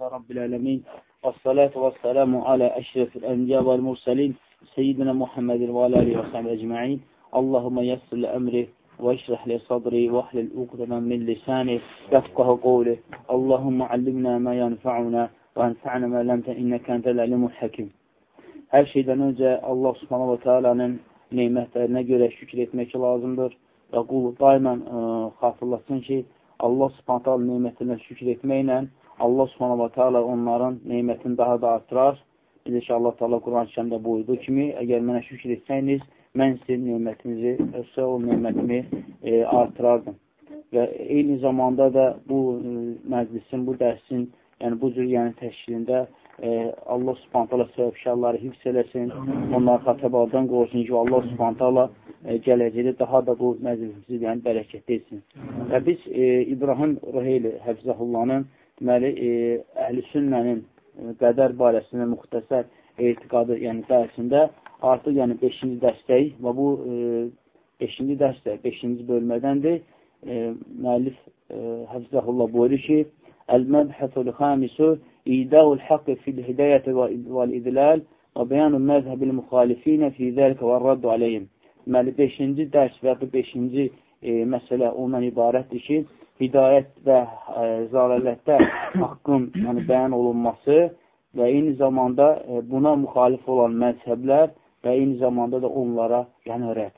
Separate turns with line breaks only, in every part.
Elhamdülillah Rabbil Ələmin Və salatu və salamu alə əşrəfil ənbiya vəl mürsəlin Seyyidinə Muhammedin və aləli və səhəb əcməin Allahümə yəssirli əmri və işrəhli sadri və əhlil uqdəmən min lisani yəfqəhə qovli Allahümə əllimnə mə yənfəunə və ənfə'nə mə ləmtə innəkə əntəl əlimul həkim Hər şeydən öncə Allah subhanahu və teala'nın neymətlərinə görə şükür etmək lazımdır və qul daimən ə, xatırlasın ki, Allah subhanahu və teala neymətlərinə şükür etməklə Allah subhanahu wa ta'ala onların neymətini daha da artırar. Bilir ki, Allah ta'ala Quran-ı kəmdə buyurduğu kimi, əgər mənə şükür etsəyiniz, mən sizin neymətinizi, ölsə o neymətimi e, artırardım. Və eyni zamanda da bu e, məclisin, bu dərsin, yəni bu cür yəni təşkilində e, Allah subhantala səbəbşarları hifz eləsin, onları xatabaldan qorusun ki, Allah subhantala e, gələcəkdə daha da bu məclisimizi yəni, bərəkətli etsin. Və biz e, İbrahim Ruheyli Həfzəhullahın deməli, e, əhl-i sünnənin e, qədər barəsində müxtəsər etiqadı, yəni dərsində artıq yəni 5-ci dəstək və bu 5-ci e, dəstək, 5-ci bölmədəndir. E, müəllif e, Həfzəhullah buyurur ki, Əl-məbhətul xamisu idəul haqqı fil hidayəti vəl idlal və beyanul məzhəbil müxalifinə fi zəlikə və raddu aleyhim. Deməli, 5-ci dərs və 5-ci e, məsələ ondan ibarətdir ki, hidayət və e, zalələtdə haqqın yəni, bəyan olunması və eyni zamanda e, buna müxalif olan məzhəblər və eyni zamanda da onlara yəni rədd.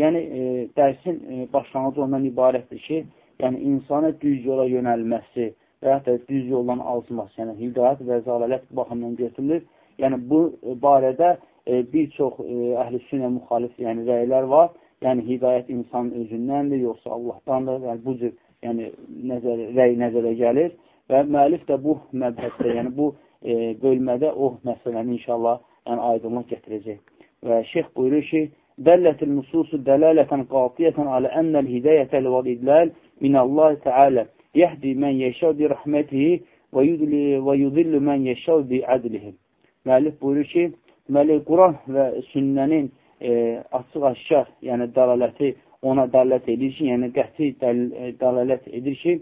Yəni, e, dərsin e, başlanğıcı ondan ibarətdir ki, yəni insana düz yola yönəlməsi, və yaxud da düz yoldan alınması, yəni hidayət və zalələt baxımından götürülür. Yəni bu barədə e, bir çox əhl-i sünnə müxalif yəni, rəylər var. Yəni hidayət insanın özündəndir, yoxsa Allahdandır. Yəni bu cür yəni, nəzər, rəy nəzərə gəlir və müəllif də bu məbhəddə, yəni bu e, bölmədə o məsələni inşallah yəni, aydınlıq gətirəcək. Və şeyx buyurur ki, Dəllətil nususu dəlalətən qatiyətən alə ənəl hidayətəl və idləl minəllahi təalə yəhdi mən yeşəv bi rəhmətihi və yudillu mən yeşəv bi ədlihim. Müəllif buyurur ki, deməli, Quran və sünnənin e, açıq-aşkar, yəni dalaləti ona dalət edir ki, yəni qəti e, dalalət edir ki,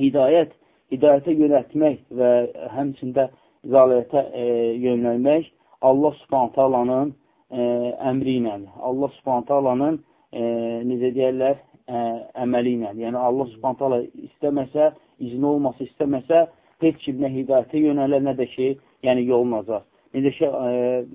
hidayət, hidayətə yönətmək və həmçində zalətə e, yönəlmək Allah subhanət alanın e, əmri ilədir. Allah subhanət alanın e, necə deyərlər, ə, əməli ilə. Yəni, Allah subhantala istəməsə, izni olmasa, istəməsə, heç kim nə hidayətə yönələ, nə də ki, yəni yolunacaq. Necə ki, ə,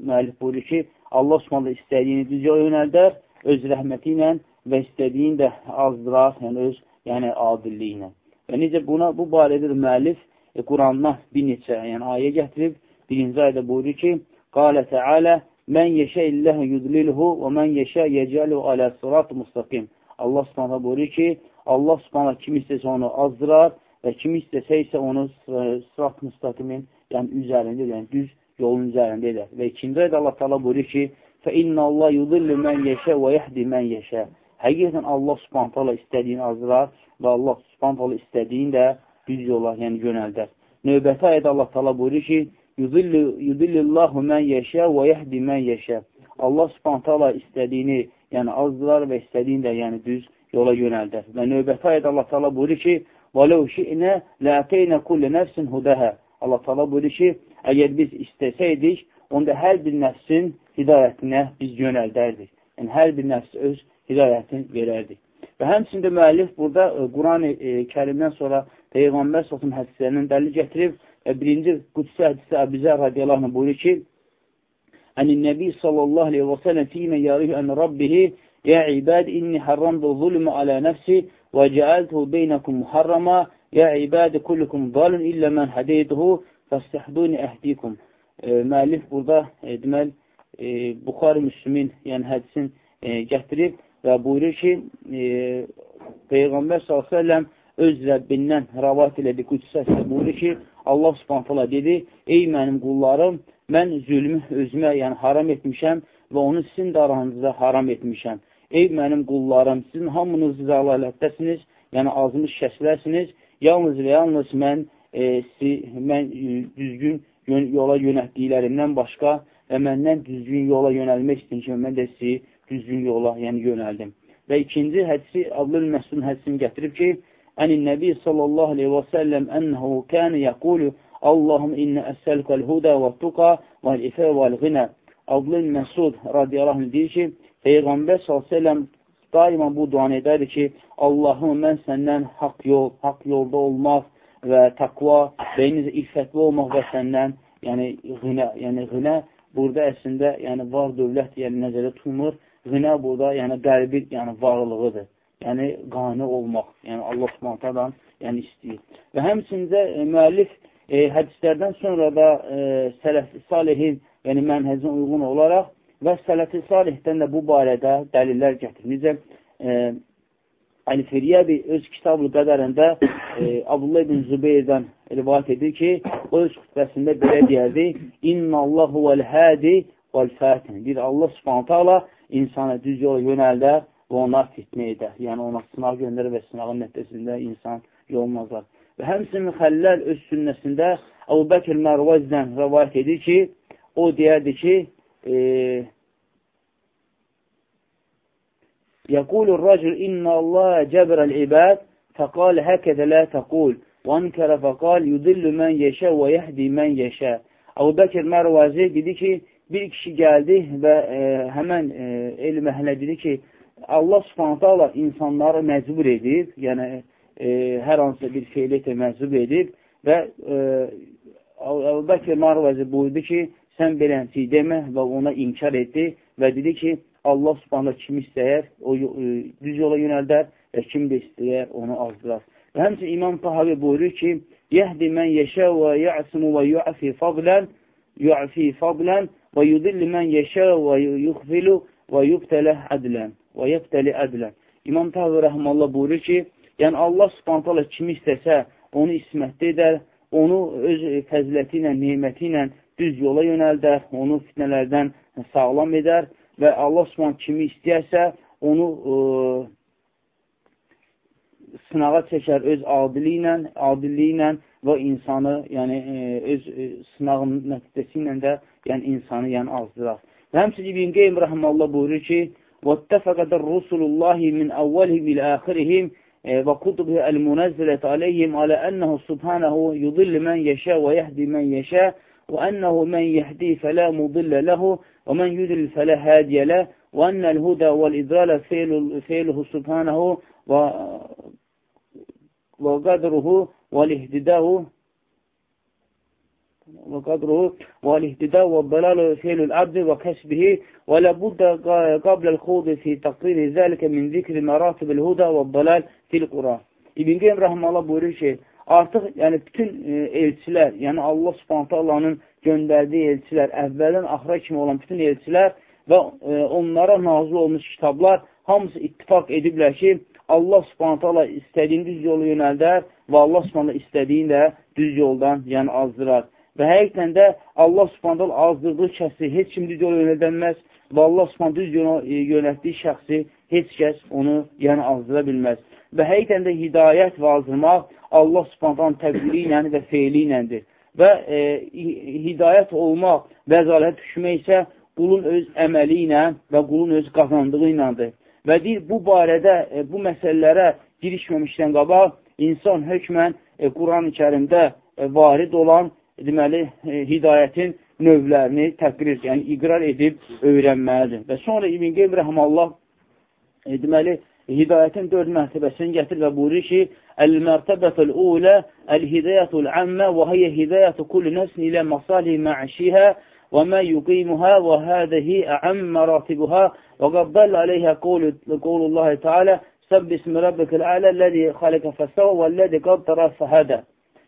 müəllif buyurur ki, Allah subhantala istədiyini düz yol yönəldər, öz rəhməti ilə və istədiyin də azdırar, yəni öz yəni, adilliyi ilə. Və necə buna, bu barədə də müəllif e, Quranına bir neçə yəni, ayə gətirib, birinci ayda buyurur ki, Qalə Teala, Mən yeşə illəhu yudlilhu və mən yeşə yecəlu alə sırat müstəqim. Allah subhanahu buyurur ki, Allah subhanahu kim istəsə onu azdırar və kim istəsə isə onu sırat müstaqimin yəni üzərində, yəni düz yolun üzərində edər. Və ikinci ayda Allah Taala buyurur ki, فَإِنَّ اللَّهَ يُضِلُّ مَنْ يَشَاءُ وَيَهْدِ مَنْ يَشَاءُ Həqiqətən Allah Subhanahu taala istədiyini azdırar və Allah Subhanahu taala istədiyini də düz yola, yəni yönəldər. Növbəti ayədə Allah Taala buyurur ki, "Yudillu yudillillahu men yasha və yehdi men yasha." Allah Subhanahu taala istədiyini yəni azdılar və istədiyin də yəni düz yola yönəldər. Və növbəti ayədə Allah Taala buyurur ki: "Və ləv şi'nə la'tayna kulli nəfsin hudaha." Allah Taala buyurur ki, əgər biz istəsəydik, onda hər bir nəfsin hidayətinə biz yönəldərdik yəni, hər bir nəfs öz hidayətini verərdi. Və həmçində müəllif burada e, Quran-ı e, kərimdən sonra Peyğəmbər sotun hədislərindən dəlil gətirib və birinci qudsi hədisi Əbizə radiyallahu anh buyurur ki, Ənin Nəbi sallallahu aleyhi və sələm fiyimə yarih ən Rabbihi Yə ibad, inni harramdu zulmə alə nəfsi və cəəltuhu beynəkum muharrama Yə ibad, kullukum zalun illə mən hədeyduhu fəstəhduni əhdikum. E, müəllif burada deməli e, Buxari Müslümin yəni hədisin e, gətirib və buyurur ki e, Peyğəmbər s.ə.v öz Rəbbindən rəvat elədi qüdsəslə buyurur ki Allah subhanətələ dedi ey mənim qullarım mən zülmü özümə yəni haram etmişəm və onu sizin də aranızda haram etmişəm. Ey mənim qullarım, sizin hamınız zəlalətdəsiniz, yəni azmış şəslərsiniz, yalnız və yalnız mən, e, sizi, mən e, düzgün yola yönətdiklərimdən başqa və məndən düzgün yola yönəlmək istəyən kimi mən də sizi düzgün yola yəni yönəldim. Və ikinci hədisi, Abdül Məsudun hədisini gətirib ki, Ənin Nəbi sallallahu aleyhi və səlləm ənəhu kənə yəqulu Allahum innə əsəlkəl hudə və tuqa və ifə və qinə. Abdullah Məsud radiyallahu deyir ki, Peyğəmbər s.ə.v daima bu duanı edərdi ki, Allahım mən səndən haqq yol, haqq yolda olmaq və və necə iffətli olmaq və səndən, yəni qinə, yəni qinə burada əslində yəni var dövlət yəni nəzərdə tutulmur. Qinə burada yəni qəlbi yəni varlığıdır. Yəni qani olmaq, yəni Allah Subhanahu yəni istəyir. Və həmçində e, müəllif e, hədislərdən sonra da e, sələf salihin yəni mənhəzin uyğun olaraq və sələfi salihdən də bu barədə dəlillər gətirir. Necə e, Əl-Firiyəbi öz kitab-ı qədərində e, Abdullah ibn Zübeyrdən rivayət edir ki, o öz xütbəsində belə deyərdi, İnna Allahu vəl-hədi vəl-fətin. Deyir, Allah subhanətə ala insana düz yola yönəldər və onlar fitnə edər. Yəni, ona sınaq göndərir və sınağın nəticəsində insan yolmazlar. Və həmsin Xəlləl öz sünnəsində Əbu Bəkir Mərvəzdən rəvayət edir ki, o deyərdi ki, e, يقول الرجل إن الله جبر العباد فقال هكذا لا تقول وانكر فقال يدل من يشاء və yəhdi mən yəşə. Əbu Bəkir Mərvazi dedi ki, bir kişi gəldi və e, həmən e, elm əhlə dedi ki, Allah subhanətə Allah insanları məcbur edib, yəni e, hər hansısa bir feyli etə məcbur edib və e, Əbu Bəkir Mərvazi buyurdu ki, sən belənsi demə və ona inkar etdi və dedi ki, Allah subhanə kimi istəyər, o e, düz yola yönəldər və kim də istəyər, onu azdırar. Və həmçin İmam Tahavi buyurur ki, Yəhdi mən yeşə və yəsimu və yu'fi fadlən, yu'fi fadlən və yudilli mən yeşə və yuxfilu və yubtələ ədlən və yubtəli ədlən. İmam Tahavi rəhməllah buyurur ki, yəni Allah subhanətələ kimi istəsə, onu ismətdə edər, onu öz fəziləti ilə, neyməti ilə düz yola yönəldər, onu fitnələrdən sağlam edər və Allah Subhanahu kimi istəyərsə, onu e, sınağa çəkər öz adili ilə, adilliyi ilə və insanı, yəni e, öz e, sınağın nəticəsi ilə də yəni insanı yəni azdırar. Və həmçinin İbn Qeym rəhməllah buyurur ki: "Vəttəfəqədə Rusulullahi min əvvəlihim ilə əxirihim və kutubu el-munazzilət aleyhim alə ənəhu subhanahu yudilli mən yeşə və yəhdi mən yeşə وأنه من يهدي فلا مضل له ومن يدل فلا هادي له وأن الهدى والإضلال فعل فعله سبحانه وقدره والاهتداء وقدره والاهتداء والضلال فعل العبد وكسبه ولا بد قبل الخوض في تقرير ذلك من ذكر مراتب الهدى والضلال في القرآن. İbn Qeym Rəhmallah buyurur ki, artıq yəni bütün e, elçilər, yəni Allah Subhanahu göndərdiyi elçilər, əvvəldən axıra kimi olan bütün elçilər və e, onlara nazil olmuş kitablar hamısı ittifaq ediblər ki, Allah Subhanahu Allah istədiyini düz yolu yönəldər və Allah Subhanahu istədiyini də düz yoldan, yəni azdırar. Və həqiqətən də Allah Subhanahu azdırdığı şəxsi heç kim düz yolu yönəldənməz və Allah Subhanahu düz yönəltdiyi şəxsi heç kəs onu yəni azdıra bilməz. Və həqiqətən də hidayət və azdırmaq Allah subhanətən təqdiri ilə və feili iləndir. Və e, hidayət olmaq və zalət düşmək isə qulun öz əməli ilə və qulun öz qazandığı iləndir. Və deyir, bu barədə, e, bu məsələlərə girişməmişdən qabaq, insan hökmən e, Quran-ı kərimdə e, varid olan, deməli, e, hidayətin növlərini təqrir, yəni iqrar edib öyrənməlidir. Və sonra İbn Qeym Rəhmallah, e, deməli, هدايتين دور مرتبة سنجات البابوريشي المرتبة الأولى الهداية العامة وهي هداية كل نفس إلى مصالح معشها وما يقيمها وهذه أعم مراتبها وقد ضل عليها قول, قول الله تعالى سب اسم ربك الأعلى الذي خلق فسوى والذي قد طرف هذا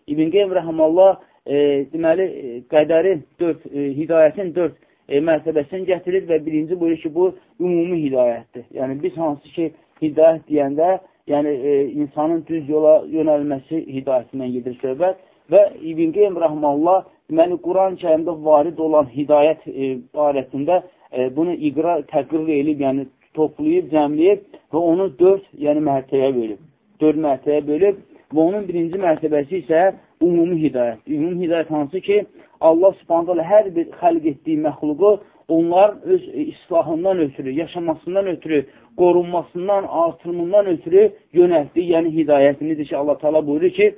ابن جيم رحمه الله deməli qədərin 4 hidayətin 4 mərtəbəsini gətirir və birinci bu iş bu ümumi hidayətdir. Yəni biz hansı ki hidayət deyəndə, yəni e, insanın düz yola yönəlməsi hidayətindən gedir söhbət və İbn Qeym Rəhmallah deməli, Quran-ı kərimdə varid olan hidayət e, barəsində e, bunu iqra, təqrir edib, yəni toplayıb, cəmləyib və onu dörd yəni, mərtəyə bölüb. Dörd mərtəyə bölüb və onun birinci mərtəbəsi isə ümumi hidayət. Ümumi hidayət hansı ki, Allah subhanətələ hər bir xəlq etdiyi məxluqu onların öz islahından ötürü, yaşamasından ötürü, qorunmasından, artırımından ötürü yönəltdi, yəni hidayətinidir ki, Allah tala buyurur ki,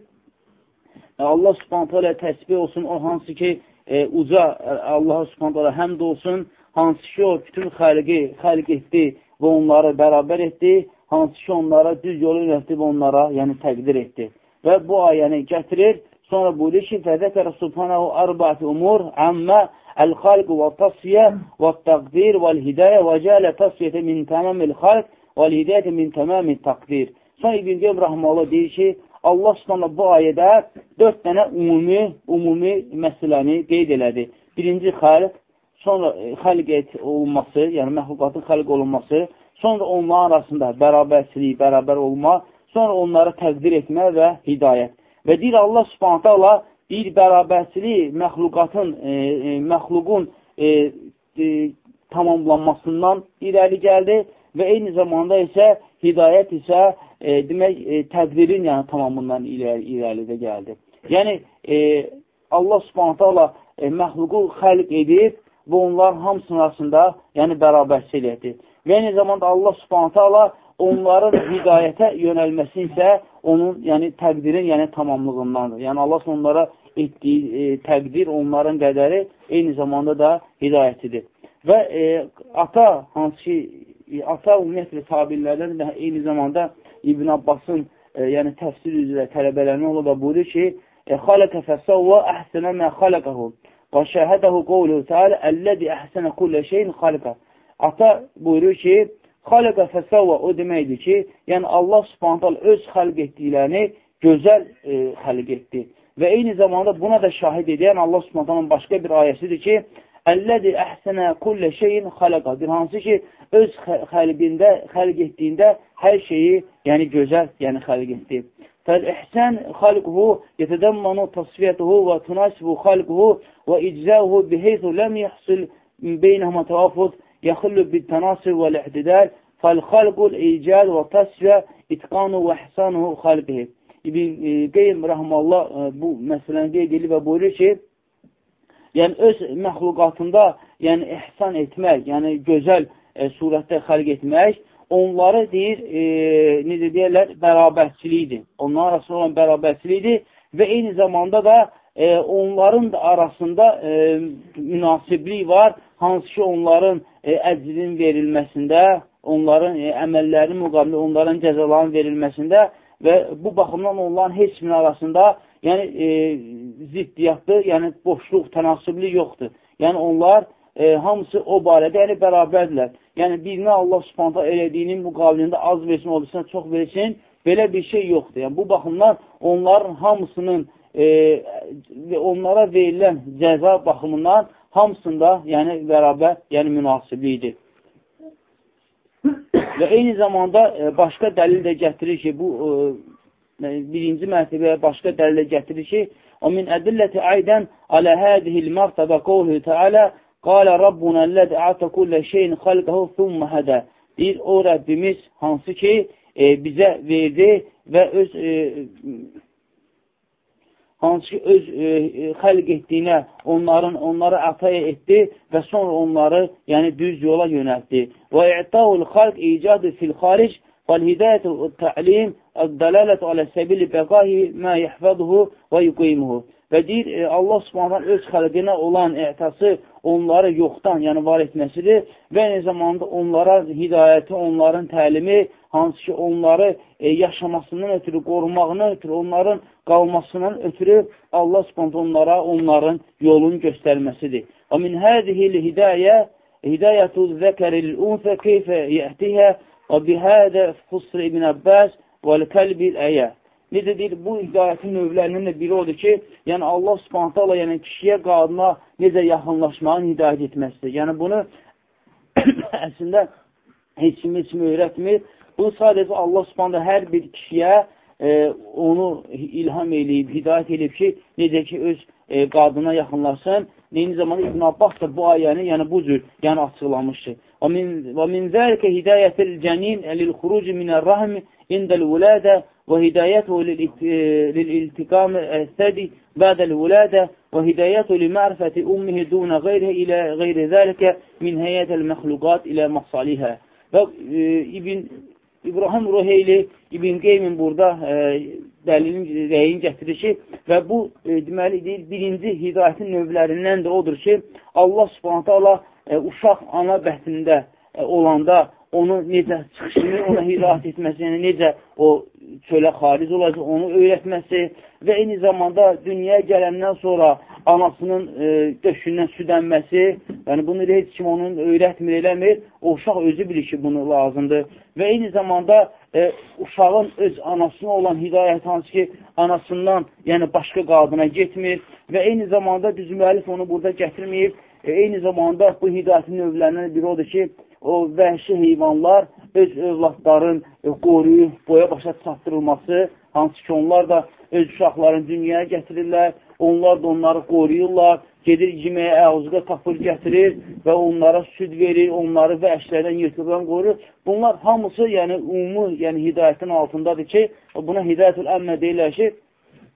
Allah subhanətə alə təsbih olsun, o hansı ki, e, uca Allah subhanətə alə həmd olsun, hansı ki, o bütün xəlqi xəlq etdi və onları bərabər etdi, hansı ki, onlara düz yolu yönətdi və onlara yəni təqdir etdi. Və bu ayəni gətirir, sonra buyurur ki, fəzəkərə subhanəhu arbaati umur əmmə الخلق والتصفية والتقدير والهداية وجعل تصفية من تمام الخلق والهidayət min təmami təqdir. Sonra İbn Qeym Rahmanlı deyir ki, Allah subhanə bu ayədə dörd dənə ümumi, ümumi məsələni qeyd elədi. Birinci xalq, sonra e, xalq et olunması, yəni məxluqatın xalq olunması, sonra onların arasında bərabərçilik, bərabər olma, sonra onları təqdir etmə və hidayət. Və deyir Allah subhanətə Allah bir bərabərçilik məxluqatın, e, e, məxluqun e, e, tamamlanmasından irəli gəldi və eyni zamanda isə hidayət isə e, demək e, tədbirin yəni tamamından irəli, irəlidə gəldi. Yəni e, Allah Subhanahu taala e, məxluqu xəlq edib və onların hamısının arasında yəni bərabərçilik etdi. Və eyni zamanda Allah Subhanahu taala onların hidayətə yönəlməsi isə onun yəni təqdirin yəni tamamlığındandır. Yəni Allah onlara etdiyi e, təqdir, onların qədəri eyni zamanda da hidayətidir. Və e, ata hansı ki ata ümumiyyətlə tabirlərdən və eyni zamanda İbn Abbasın e, yəni təfsir üzrə tələbələrinə ola da buyurur ki, e, xalaqə fəsəvvə əhsənə mə xalaqəhu və şəhədəhu qovluhu teala əlləzi əhsənə kullə şeyin xalaqə. Ata buyurur ki, xalaqə fəsəvvə o deməkdir ki, yəni Allah subhanətəl öz xalq etdiklərini gözəl e, xalq etdi. Və eyni zamanda buna da şahid edən Allah subhanətənin başqa bir ayəsidir ki, Əlləzi əhsənə kullə şeyin xələqa. Bir hansı ki, öz xəlqində, xəlq etdiyində hər şeyi, yəni gözəl, yəni xəlq etdi. Fəl-ihsən xalquhu yetədəmmanu tasfiyyətuhu və tunasibu xalquhu və iczəuhu biheythu ləm yəhsul beynəhmə təvafud yaxıllu bil-tənasir və l-ihtidəl fəl-xalqul icad və tasfiyyə itqanu və ihsanuhu xalqihi. İbn Qeym rəhməllah bu məsələni qeyd edir və buyurur ki, yəni öz məxluqatında yəni ihsan etmək, yəni gözəl e, surətdə xəlq etmək, onları deyir, e, necə deyərlər, bərabərçilikdir. Onların arasında olan bərabərçilikdir və eyni zamanda da e, onların da arasında e, münasiblik var, hansı ki onların e, əcrin verilməsində, onların e, əməllərinin müqabilində, onların cəzaların verilməsində və bu baxımdan onların heç birinin arasında yəni e, ziddiyyatdır, yəni boşluq, tənasibli yoxdur. Yəni onlar e, hamısı o barədə yəni bərabərdirlər. Yəni birinə Allah subhanətə elədiyinin müqabilində az versin, o birisine çox versin, belə bir şey yoxdur. Yəni bu baxımdan onların hamısının e, onlara verilən cəza baxımından hamısında yəni bərabər, yəni münasiblikdir. Və eyni zamanda e, başqa dəlil də gətirir ki, bu e, birinci mərtəbəyə başqa dəlilə gətirir ki, o min ədilləti aydən alə hədihil mərtəbə qovlu tealə qalə Rabbuna əllədi ətə kullə şeyin xalqəhu thumma hədə deyir, o Rəbbimiz hansı ki, e, bizə verdi və öz e, hansı ki, öz e, xəlq etdiyinə onların, onları ətaya etdi və sonra onları yəni düz yola yönəltdi. Və i'təul xalq icadı fil xaric vəl-hidayətü tə'lim Əd-dəlalət alə səbili bəqahi mə yəhfəduhu və yuqimuhu. Və deyir, e, Allah subhanət öz xəlqinə olan ehtası onları yoxdan, yəni var etməsidir və eyni zamanda onlara hidayəti, onların təlimi, hansı ki, onları e, yaşamasından ötürü, qorumağından ötürü, onların qalmasından ötürü Allah subhanət onlara onların yolunu göstərməsidir. Və min hədihil hidayə, hidayətu zəkəril unfə keyfə yəhtihə və bihədə xusr ibn Əbbəs vəl-kəlbil əyə. Necə deyir, bu hidayətin növlərindən də biri odur ki, yəni Allah subhanətə Allah, yəni kişiyə, qadına necə yaxınlaşmağın hidayət etməsidir. Yəni bunu əslində heç kim heç kim öyrətmir. Bu sadəcə Allah subhanətə hər bir kişiyə e, onu ilham eləyib, hidayət eləyib ki, necə ki, öz e, qadına yaxınlaşsın. Eyni zamanda İbn Abbas da bu ayəni yəni bu cür yəni açıqlamışdır. Və min, və min zəlikə hidayətil cənin lil-xuruc minər-rahm indəl-vülədə və hidayətu lil-iltiqam əs-sədi bədəl-vülədə və hidayətu li-mərfəti ummihi dunə qeyrə ilə qeyri zəlikə min həyətəl məxluqat ilə məxsalihə. Və e, İbn İbrahim Ruheyli İbn Qeymin burada e, dəlilin rəyin gətirir ki, və bu e, deməli deyir, birinci hidayətin növlərindən də odur ki, Allah Subhanahu taala e, uşaq ana bətnində e, olanda onu necə çıxışını ona hidayət etməsi, yəni necə o çölə xaric olacaq, onu öyrətməsi və eyni zamanda dünyaya gələndən sonra anasının e, döşündən südənməsi, yəni bunu heç kim onun öyrətmir, eləmir, o uşaq özü bilir ki, bunu lazımdır və eyni zamanda e, uşağın öz anasına olan hidayət hansı ki, anasından, yəni başqa qadına getmir və eyni zamanda düz müəllif onu burada gətirməyib, e, eyni zamanda bu hidayətin növlərindən biri odur ki, o vəhşi heyvanlar öz övladların e, qoruyub, boya başa çatdırılması, hansı ki, onlar da öz uşaqlarını dünyaya gətirirlər, onlar da onları qoruyurlar, gedir yeməyə əvzuqa tapır, gətirir və onlara süd verir, onları vəhşlərdən yırtıqdan qorur. Bunlar hamısı, yəni ümumi, yəni hidayətin altındadır ki, buna hidayətül əmmə deyirlər ki,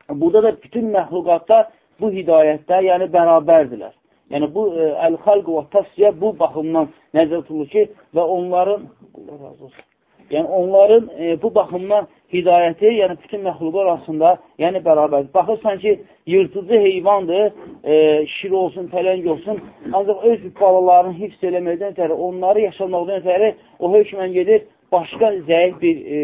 burada da bütün məxluqatlar bu hidayətdə, yəni bərabərdirlər. Yəni, bu e, əl-xalq və təsiyə bu baxımdan nəzər tutulur ki, və onların, Allah razı olsun, yəni onların e, bu baxımdan hidayəti, yəni bütün məxluqlar arasında, yəni bərabərdir. Baxırsan ki, yırtıcı heyvandır, e, şir olsun, pələng olsun, ancaq öz balalarını hifz eləməkdən ötəri, onları yaşamaqdan ötəri o hökmən gedir, başqa zəif bir, e,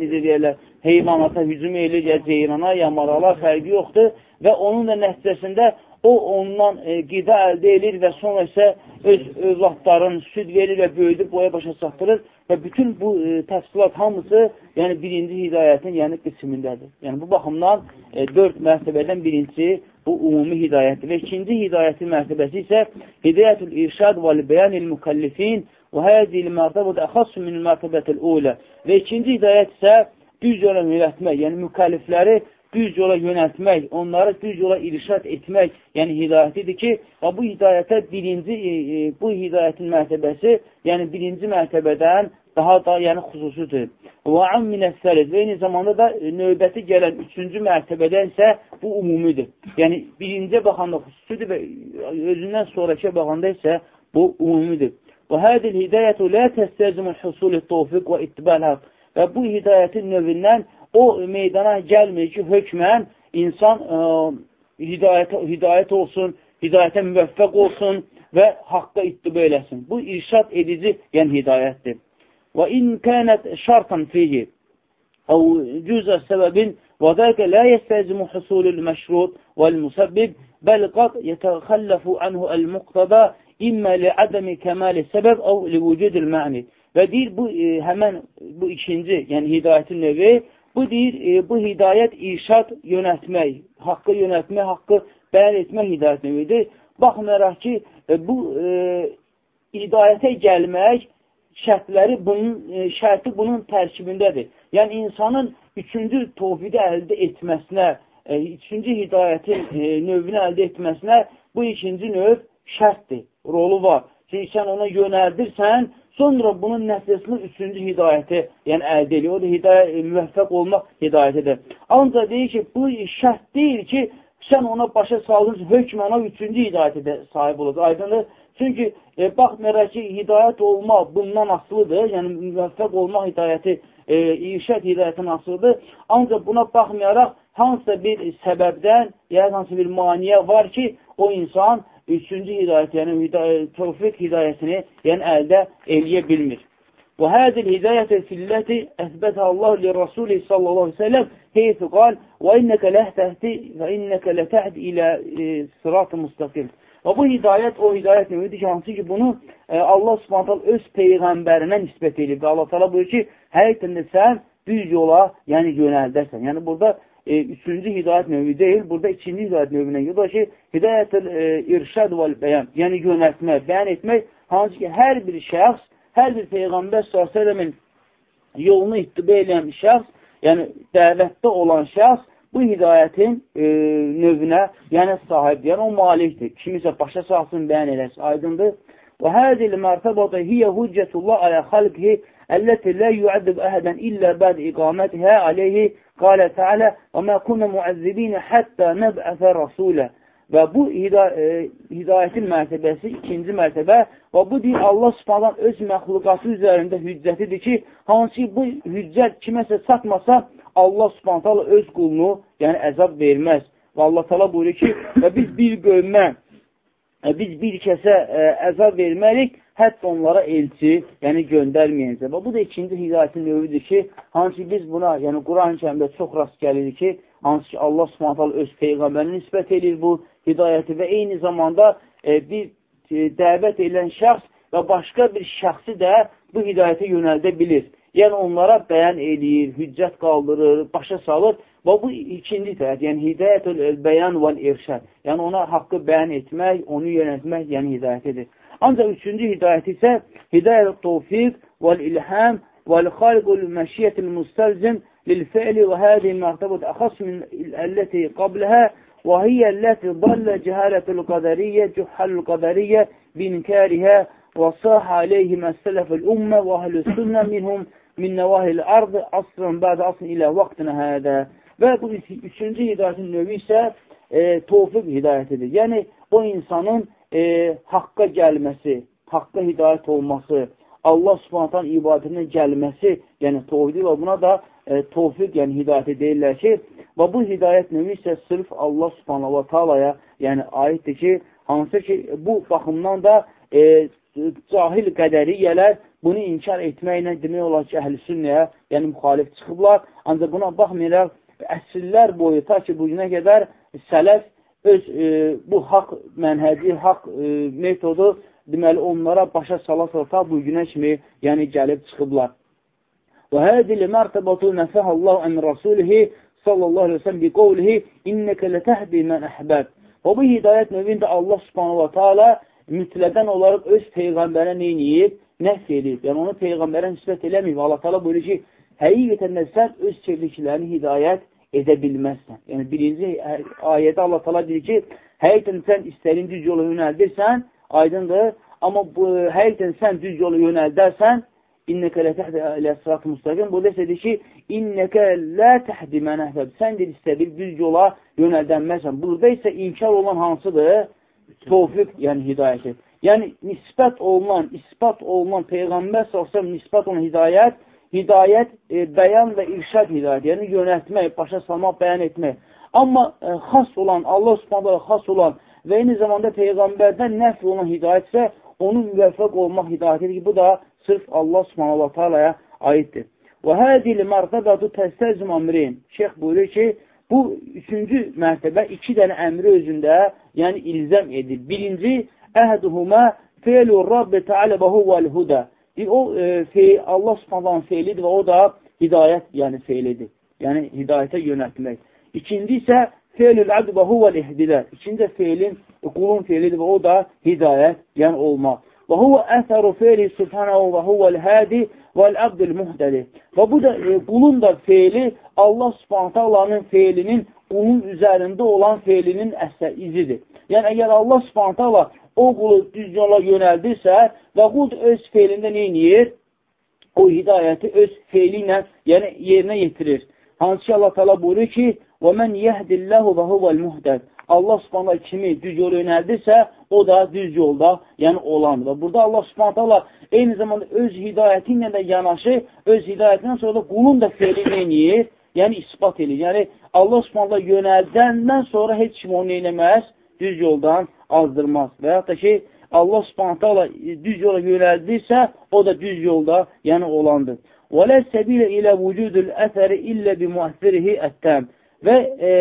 necə deyərlər, heyvanata hücum edir, ya ceyrana, ya marala fərqi yoxdur və onun da nəticəsində o ondan e, qida əldə edir və sonra isə öz övladların süd verir və böyüdür, boya başa çatdırır və bütün bu e, təfsilat hamısı yəni birinci hidayətin yəni qismindədir. Yəni bu baxımdan e, dörd mərtəbədən birincisi bu ümumi hidayətdir və ikinci hidayətin mərtəbəsi isə hidayətül irşad və bəyanil mükəllifin və hədiyil mərtəbədə əxassu minil mərtəbətil ulə və ikinci hidayət isə düz yola öyrətmək, yəni mükəllifləri düz yola yönəltmək, onları düz yola irşad etmək, yəni hidayətidir ki, və bu hidayətə birinci, e, e, bu hidayətin mərtəbəsi, yəni birinci mərtəbədən daha da yəni xüsusidir. Və amminəs səliz və eyni zamanda da növbəti gələn üçüncü mərtəbədən isə bu umumidir. Yəni birinci baxanda xüsusidir və özündən sonraki baxanda isə bu umumidir. Və hədil hidayətü lə təstəcimul husulü tofiq və ittibəlhə və bu hidayətin növündən o meydana gəlmir ki, hökmən insan ə, e, hidayət, hidayət olsun, hidayətə müvəffəq olsun və haqqa ittibə eləsin. Bu irşad edici, yəni hidayətdir. Və in kənət şartan fihi əv cüzə səbəbin və dəqə lə yəstəzimu husulul məşrud vəl-musabbib bəl qad yətəxəlləfu anhu əl-muqtada immə li-ədəmi kəməli səbəb əv li-vücudil mə'ni. Və deyir, bu e, həmən bu ikinci, yəni hidayətin növü Bu deyir, e, bu hidayət irşad yönətmək, haqqı yönətmək, haqqı bəyan etmək hidayət növüdür. Baxmayaraq ki, e, bu e, hidayətə gəlmək şərtləri bunun, e, şərti bunun tərkibindədir. Yəni, insanın üçüncü tovhidi əldə etməsinə, e, üçüncü hidayətin e, növünü əldə etməsinə bu ikinci növ şərtdir, rolu var. Ki, sən ona yönəldirsən, Sonra bunun nəticəsində üçüncü hidayəti yəni əldə edir. O da hidayə, e, müvəffəq olmaq hidayətidir. Ancaq deyir ki, bu şərt deyil ki, sən ona başa saldın, hökm ona üçüncü hidayəti də sahib olacaq. Aydındır. Çünki e, baxmayaraq ki, hidayət olmaq bundan asılıdır. Yəni, müvəffəq olmaq hidayəti, e, irşət hidayətin asılıdır. Ancaq buna baxmayaraq, hansısa bir səbəbdən, yəni hansı bir maniyə var ki, o insan üçüncü hidayət, yəni hiday tövfiq hidayətini yəni əldə eləyə bilmir. Və hədil hidayətə filləti əsbətə Allah li Rasulü sallallahu sellem heyfi qal və innəkə ləhətəhdi və innəkə lətəhd ilə e, sırat-ı müstəqim. Və bu hidayət o hidayət növüdür ki, hansı ki, bunu e, Allah subhantal öz Peyğəmbərinə nisbət edib. Allah tala buyur ki, həqiqətən də sən düz yola yəni yönəldərsən. Yəni burada e, üçüncü hidayət növü deyil, burada ikinci hidayət növünə gedir ki, hidayət-ül e, irşad və bəyan, yəni yönətmək, bəyan etmək, hansı ki, hər bir şəxs, hər bir Peyğəmbər s.ə.v-in yolunu ittibə edən şəxs, yəni dəvətdə olan şəxs, bu hidayətin e, növünə, yəni sahibdir, yəni o malikdir. Kimisə başa salsın, bəyan eləsin, aydındır. Və hədil mərtəbədə hiyə hüccətullah alə xalqihi əlləti lə yuəddib əhədən illə bəd iqamətihə aleyhi Qalə Teala: "Və mə kunna muəzzibin hatta neb'əsə rasulə." Və bu e, hidayətin mərtəbəsi ikinci mərtəbə və bu din Allah subhandan öz məxluqatı üzərində hüccətidir ki, hansı bu hüccət kiməsə çatmasa, Allah subhanətələ öz qulunu, yəni əzab verməz. Və Allah tala buyurur ki, və biz bir qövmə, e, biz bir kəsə ə, e, əzab verməliyik, hətta onlara elçi, yəni göndərməyəcək. Bu da ikinci hidayətin növüdür ki, hansı biz buna, yəni Quran-ı kərimdə çox rast gəlir ki, hansı ki Allah subhanətələ öz peyğəmbərini nisbət edir bu hidayəti və eyni zamanda e, bir e, dəvət edilən şəxs və başqa bir şəxsi də bu hidayətə yönəldə bilir. Yəni onlara bəyan eləyir, hüccət qaldırır, başa salır və bu ikinci tərəf, yəni hidayətül bəyan və irşad. Yəni ona haqqı bəyan etmək, onu yönətmək, yəni hidayətidir. Ancaq üçüncü hidayət isə hidayət tövfiq və ilham və xalqul məşiyyətil müstəlzim للفعل وهذه المرتبة أخص من التي قبلها وهي التي ضل جهالة القدرية جحل القدرية بإنكارها وصاح عليهم السلف الأمة وأهل السنة منهم من نواهي الأرض عصرا بعد عصر إلى وقتنا هذا və bu üçüncü hidayətin növü isə e, tofiq hidayətidir. Yəni, o insanın e, haqqa gəlməsi, haqqa hidayət olması, Allah subhanatan ibadətinə gəlməsi, yəni tovhidi və buna da e, tovfiq, yəni hidayəti deyirlər ki, və bu hidayət növü isə sırf Allah subhanahu wa ta'alaya yəni aiddir ki, hansı ki, bu baxımdan da e, cahil qədəriyyələr bunu inkar etməklə demək olar ki, əhl-i sünnəyə, yəni müxalif çıxıblar. Ancaq buna baxmayaraq, əsrlər boyu, ta ki, bu günə qədər sələf öz e, bu haqq mənhəci, haqq e, metodu deməli onlara başa sala-sala ta bu günə kimi, yəni gəlib çıxıblar. Və hədil mərtəbatu nəfəhə Allah ən rasulihi sallallahu aleyhi ve sellem bi qovlihi innəkə lətəhdi mən əhbəd. Və bu hidayət növündə Allah subhanahu wa ta'ala mütləqən olaraq öz Peyğəmbərə neyniyib? Nəhs edib. Yəni onu Peyğəmbərə nisbət eləməyib. Allah ta'ala buyuruyor ki, həqiqətən də sən öz çevrikilərini hidayət edib edə bilməzsən. Yəni birinci ayədə Allah ta'ala deyir ki, həqiqətən sən istədiyin düz yolu yönəldirsən, aydındır. Amma bu, həqiqətən sən düz yolu yönəldərsən, İnnəkə lə təhdə ilə sıratı müstəqim. Burada isə deyir ki, innəkə lə təhdi mənə əhbəb. Sən deyir, istədir, düz yola yönəldənməsən. Burada isə inkar olan hansıdır? Tofiq, yəni hidayəti. Yəni, nisbət olunan, ispat olunan Peyğəmbər s.ə.v nisbət olan hidayət, hidayət e, bəyan və irşad hidayət, yəni yönətmək, başa salmaq, bəyan etmək. Amma e, xas olan, Allah subhanələ xas olan və eyni zamanda Peyğəmbərdən nəf olan hidayət isə onun müvəffəq olmaq hidayətidir ki, bu da sırf Allah subhanahu wa ta'alaya aiddir. Və hədil mərtəbətu təstəzim əmrin. Şeyx buyurur ki, bu üçüncü mərtəbə iki dənə əmri özündə, yəni ilzəm edir. Birinci, əhduhuma fe'lu Rabbi Teala və huvəl huda. O, e, fe, Allah subhanahu feilidir və o da hidayət, yəni feilidir. Yəni, hidayətə yönətmək. İkinci isə fe'lül abd və huvəl ihdidə. İkinci feilin, qulun feilidir və o da hidayət, yəni olmaq. Və huvə əsəru feili subhanahu və huvəl hədi vəl-əbdül muhtədi. Və bu da e, qulun da feili Allah subhanətə Allahın feilinin qulun üzərində olan feilinin əsər izidir. Yəni, əgər Allah subhanətə Allah o qulu düz yola yönəldirsə və qul öz feilində neyiniyir? O hidayəti öz feili ilə yəni, yerinə yetirir. Hansı ki, Allah tala buyurur ki, وَمَنْ يَهْدِ اللَّهُ وَهُوَ الْمُهْدَدِ Allah subhanallah kimi düz yolu yönəldirsə, o da düz yolda, yəni olandır. Və burada Allah subhanallah eyni zamanda öz hidayəti ilə də yanaşı, öz hidayətindən sonra da qulun da feilini eləyir, yəni ispat edir. Yəni Allah subhanallah yönəldəndən sonra heç kim onu eləməz, düz yoldan azdırmaz. Və yaxud da ki, Allah subhanallah düz yola yönəldirsə, o da düz yolda, yəni olandır. وَلَا سَبِيلَ إِلَى وُجُودُ الْأَثَرِ إِلَّا بِمُؤَثِّرِهِ التَّمْ Və e,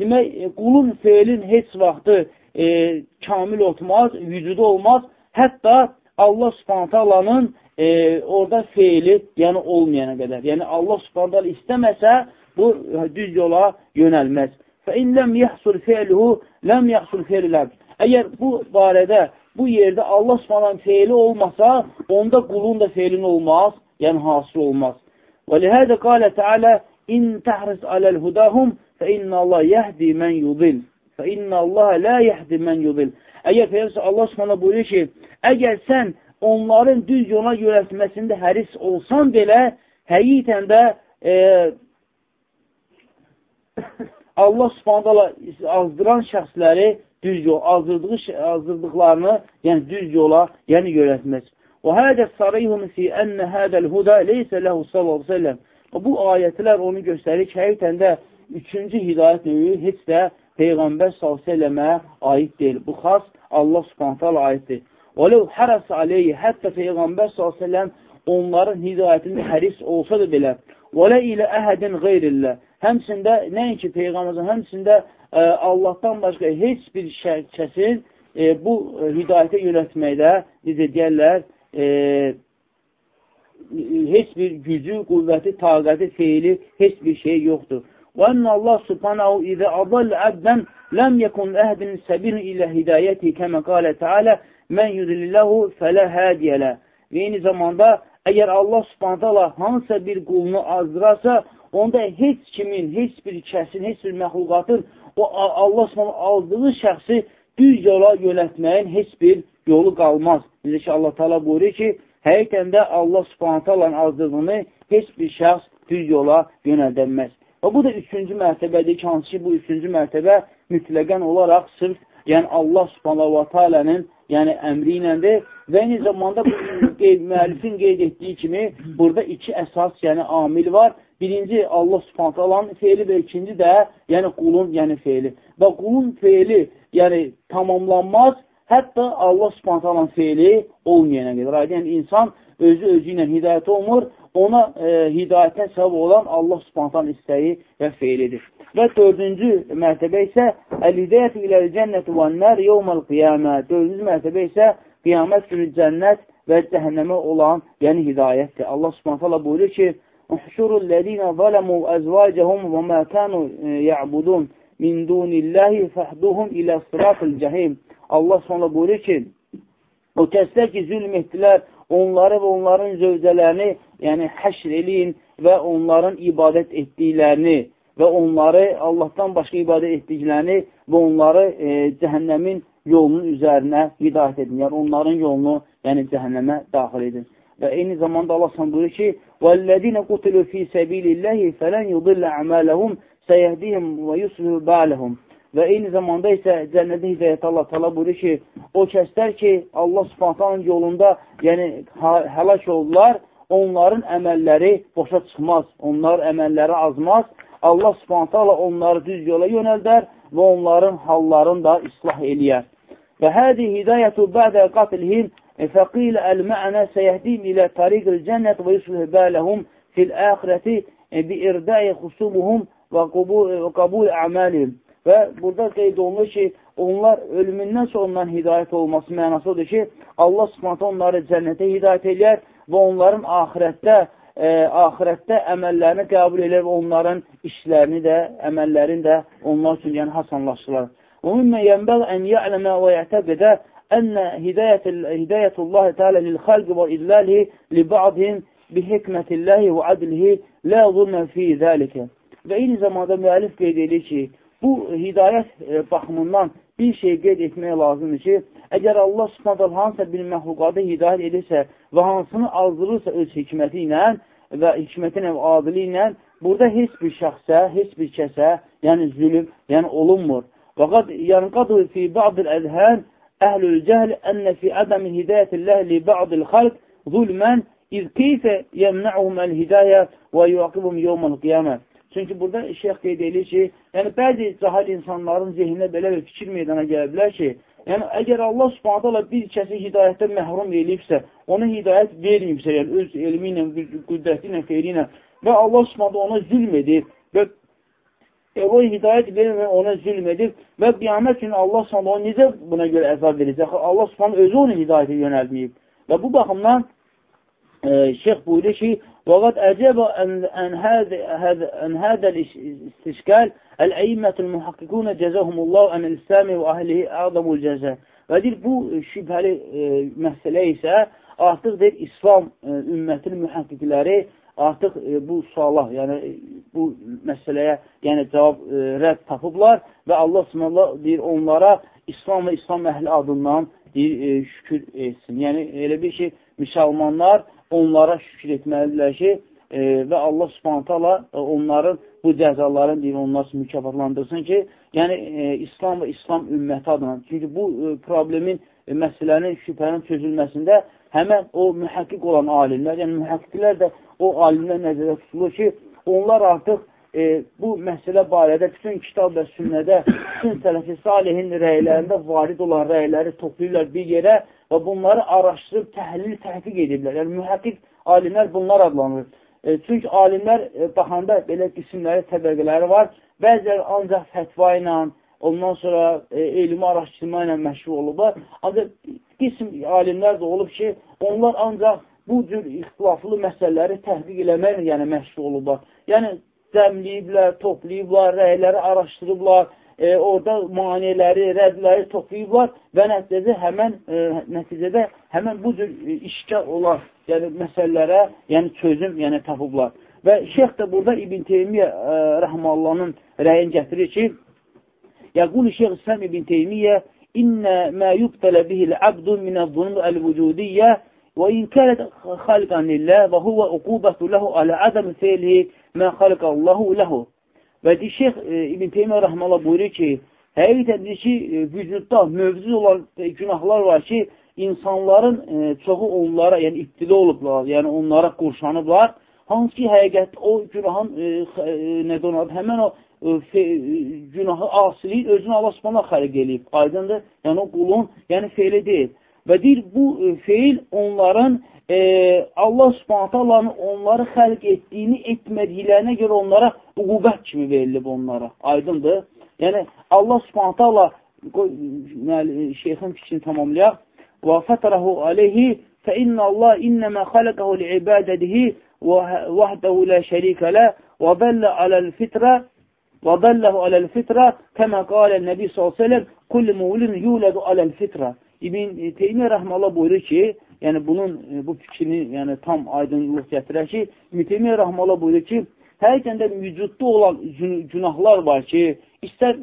Demək, e, qulun feilin heç vaxtı e, kamil olmaz, vücudu olmaz. Hətta Allah subhanətə Allahın e, orada feili, yəni olmayana qədər. Yəni Allah subhanətə Allah istəməsə, bu düz yola yönəlməz. فəin ləm yəhsul feyluhu ləm yəhsul feylüləm. Əgər bu barədə, bu yerdə Allah subhanan feyli olmasa, onda qulun da feylin olmaz, yəni hasıl olmaz. Və lihədə qalə tealə, in təhris aləl hudahum, fəinnə Allah yəhdi mən yudil. Fəinnə Allah lə yəhdi mən yudil. Əgər Peyyəmsə Allah subhanan buyuruyor ki, əgər sən onların düz yola yönətməsində həris olsan belə, həqiqətən də e, Allah Subhanahu azdıran şəxsləri düz yol, azdırdığı, azdırdıqlarını, yəni düz yola, yəni yönətməz. Və hədə sarihun fi ənə hədəl huda leysə ləhu sallallahu səlləm. Bu ayətlər onu göstərir ki, həqiqətən də üçüncü hidayət növü heç də Peyğəmbər s.ə.və aid deyil. Bu xas Allah subhanətə aiddir. Və ləv hərəs aleyhi, hətta Peyğəmbər s.ə.v onların hidayətində həris olsa da belə, və lə ilə əhədin qeyrillə, həmçində, nəinki Peyğəmbərin, həmçində ə, e, Allahdan başqa heç bir kəsin e, bu hidayətə yönətməkdə, necə deyərlər, e, heç bir gücü, qüvvəti, taqəti, feili, heç bir şey yoxdur. Və ənə Allah subhanahu izə adallə əbdən ləm yəkun əhdin səbir ilə hidayəti kəmə qalə tealə mən yudililləhu fələ hədiyələ. Və eyni zamanda, əgər Allah subhanətələ hansısa bir qulunu azdırarsa, onda heç kimin, heç bir kəsin, heç bir məxluqatın o Allah subhanətələ aldığı şəxsi düz yola yönətməyin heç bir yolu qalmaz. Necə ki, Allah Teala buyurur ki, həqiqətən də Allah subhanətələ azdığını heç bir şəxs düz yola yönəldənməz. Və bu da üçüncü mərtəbədir ki, hansı ki, bu üçüncü mərtəbə mütləqən olaraq sırf, yəni Allah subhanətələ yəni əmri iləndir və eyni zamanda bu qeyd, müəllifin qeyd etdiyi kimi burada iki əsas, yəni amil var. Birinci Allah subhanətəlanın feili və ikinci də yəni qulun yəni feili. Və qulun feili yəni tamamlanmaz Hətta Allah subhantalan feili olmayana qədər. Yəni, insan özü özü ilə hidayət olmur, ona e, hidayətdən səbəb olan Allah subhantalan istəyi və feilidir. Və dördüncü mərtəbə isə Əl-hidayət ilə cənnət və nər yevməl qiyamə. Dördüncü mərtəbə isə qiyamət günü cənnət və cəhənnəmə olan, yəni hidayətdir. Allah subhantalan buyurur ki, Uhşurul ləzinə zələmu əzvacəhum və mə kənu e, ya'budun min dunillahi fəhduhum ilə sıratul cəhim. Allah sonra buyurur ki, o kəslər ki, zülm etdilər, onları və onların zövcələrini, yəni həşr eləyin və onların ibadət etdiklərini və onları Allahdan başqa ibadət etdiklərini və onları e, cəhənnəmin yolunun üzərinə hidayət edin. Yəni, onların yolunu yəni, cəhənnəmə daxil edin. Və eyni zamanda Allah sana buyurur ki, وَالَّذِينَ قُتِلُوا فِي سَبِيلِ اللَّهِ فَلَنْ يُضِلَّ عَمَالَهُمْ سَيَهْدِهِمْ وَيُسْلُهُ بَعْلَهُمْ Və eyni zamanda isə cənnədə hidayət Allah tala buyurur ki, o kəslər ki, Allah subhantanın yolunda yəni həlak oldular, onların əməlləri boşa çıxmaz, onların əməlləri azmaz. Allah subhantala onları düz yola yönəldər və onların hallarını da islah eləyər. Və hədi hidayətu bədə qatilhim fəqilə əl-mə'nə səyəhdim ilə tariqil cənnət və yusulh bələhum fil əxirəti bi irdəyi xusumuhum və qabul əməlihim. Və burada qeyd olunur ki, onlar ölümündən sonra hidayət olması mənası odur ki, Allah subhanətə onları cənnətə hidayət eləyər və onların ahirətdə, e, ahirətdə əməllərini qəbul edər və onların işlərini də, əməllərini də onlar üçün yəni hasanlaşdırlar. Və mümmə yənbəq ən ya'ləmə və yətəqədə ənnə hidayətullahi teala lil xalqi və idləlihi li ba'dihim bi hikmətilləhi və adlihi lə zulmə fi zəlikə. Və eyni zamanda müəllif qeyd edir ki, Bu hidayət e, baxımından bir şey qeyd etmək lazımdır ki, əgər Allah subhanətəl hansısa bir məxluqada hidayət edirsə və hansını azdırırsa öz hikməti ilə və hikmətin adili ilə, burada heç bir şəxsə, heç bir kəsə, yəni zülüm, yəni olunmur. Və qad yanqadı fi ba'dil əzhən əhlül cəhl ənə fi ədəmi hidayətilləh li ba'dil xalq zulmən iz keyfə yəmnə'uhum əl-hidayə və yuaqibum yevməl qiyamət. Çünki burada şeyx qeyd edir ki, yəni bəzi cahil insanların zehninə belə bir fikir meydana gələ bilər ki, yəni əgər Allah subhanətələ bir kəsi hidayətdən məhrum edibsə, ona hidayət verməyibsə, yəni öz elmi ilə, qüddəti ilə, xeyri ilə və Allah subhanətə ona zülm edir və e, o hidayət vermə ona zülm edir və qiyamət günü Allah subhanətə ona necə buna görə əzab verəcək? Allah subhanətə özü onu hidayətə yönəlməyib və bu baxımdan e, şeyx buyurur ki, وقد أجاب عن هذا عن هذا الاستشكال الأئمة المحققون جزاهم الله عن الإسلام وأهله أعظم الجزاء Və deyir, bu şübhəli e, məsələ isə artıq deyir, İslam e, ümmətinin mühəqqiqləri artıq e, bu suala, yəni bu məsələyə yəni cavab e, rədd tapıblar və Allah subhanallah deyir, onlara İslam və İslam əhli adından deyir, e, şükür etsin. Yəni elə bir ki, müsəlmanlar onlara şükür etməlidirlər ki, e, və Allah subhanətə Allah e, onların bu cəzaların deyil, onlar mükafatlandırsın ki, yəni e, İslam və İslam ümməti adına. Çünki bu e, problemin, e, məsələnin, şübhənin çözülməsində həmən o mühəqqiq olan alimlər, yəni mühəqqiqlər də o alimlər nəzərdə tutulur ki, onlar artıq e, bu məsələ barədə bütün kitab və sünnədə, bütün sələfi salihin rəylərində varid olan rəyləri toplayırlar bir yerə və bunları araşdırıb, təhlil, təhqiq ediblər. Yəni, mühəqqiq alimlər bunlar adlanır. E, çünki alimlər e, baxanda belə qismləri, təbəqələri var. Bəziləri ancaq fətva ilə, ondan sonra e, elmi araşdırma ilə məşğul olublar. Ancaq qism alimlər də olub ki, onlar ancaq bu cür ixtilaflı məsələləri təhqiq eləməklə yəni məşğul olublar. Yəni cəmləyiblər, toplayıblar, rəyləri araşdırıblar, e, orada maneələri, rədləri toplayıblar və nəticədə həmən e, nəticədə həmən bu cür e, işgə olan yəni məsələlərə, yəni çözüm, yəni tapıblar. Və şeyx də burada İbn Teymiyyə e, rəhmallahın rəyin gətirir ki, Yəqul Şeyx İslam İbn Teymiyyə İnnə mə yubtələ bihil abdu minəz-zunub əl-vücudiyyə in kənət xalqan lillah və huvə uqubətu ləhu alə ədəm feylihi mə xalqallahu ləhu. Və deyir, Şeyx e, İbn Teymiyyə rəhməllah buyurur ki, həqiqətən deyir ki, e, vücudda mövcud olan günahlar var ki, insanların e, çoxu onlara, yəni ibtili olublar, yəni onlara qurşanıblar. Hansı ki, həqiqət o günahın, e, e, nədə ona, həmən o e, fe, günahı asiliyik özünü Allah subhanallah xəliq eləyib. Aydındır? Yəni o qulun, yəni feili deyil. Və deyir, bu e, feil onların e, Allah subhanallah onları xəlq etdiyini, etmədiklərinə görə onlara uqubət kimi verilib onlara. Aydındır? Yəni Allah subhanallah şeyxin fikrini tamamlayaq. وفتره عليه فإن الله إنما خلقه لعبادته وحده لا شريك له وضل على الفطرة وضله على الفطرة كما قال النبي صلى الله عليه وسلم كل مولin yuladu alel fitra. İbn Teymiyyə rəhməllah buyurur ki, yəni bunun bu fikrini yəni tam aydınlıq gətirər ki, İbn Teymiyyə rəhməllah buyurur ki, həqiqətən də vücudda olan günahlar var ki, istər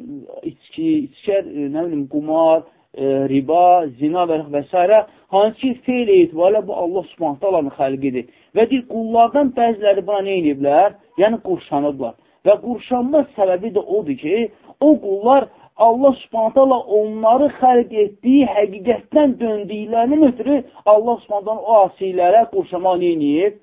içki, içkər, nə bilim, qumar, e, riba, zina və, və s. hansı ki, feyl etibarlə bu Allah subhanətə alanın xəlqidir. Və deyir, qullardan bəziləri buna nə ediblər? Yəni, qurşanıblar. Və qurşanma səbəbi də odur ki, o qullar Allah subhanətə ala onları xəlq etdiyi həqiqətdən döndüklərinin ötürü Allah subhanətə o asilərə qurşama edib?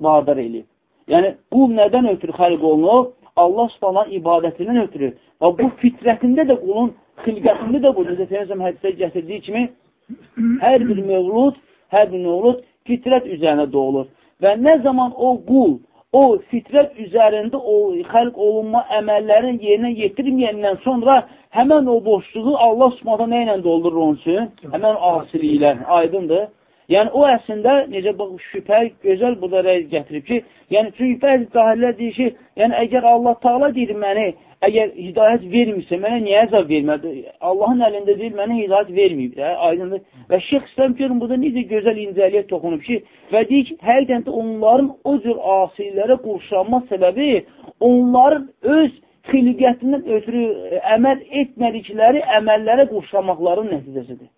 Vadar edib. Yəni, qul nədən ötürü xəlq olunub? Allah subhanətə ibadətindən ötürü. Və bu fitrətində də qulun xilqətində də bu, necə Peyyəmsəm hədisdə gətirdiyi kimi, hər bir mövlud, hər bir mövlud fitrət üzərinə doğulur. Və nə zaman o qul, o fitrət üzərində o xəlq olunma əməllərin yerinə yetirməyəndən sonra həmən o boşluğu Allah subhanahu nə ilə doldurur onun üçün? Həmən asiliklə, aydındır. Yəni, o əslində, necə bax, şübhə gözəl burada rəy gətirib ki, yəni, çünki bəzi cahillər deyir ki, yəni, əgər Allah taala deyir məni, əgər hidayət vermirsə, mənə niyə əzab vermədi? Allahın əlində deyil, mənə hidayət verməyib. Də, aydındır. Və Şeyx İslam görün, burada necə gözəl incəliyə toxunub ki, və deyir ki, həqiqən də onların o cür asilərə qurşanma səbəbi onların öz xilqətindən ötürü e, əməl etmədikləri əməllərə qurşanmaqların nəticəsidir.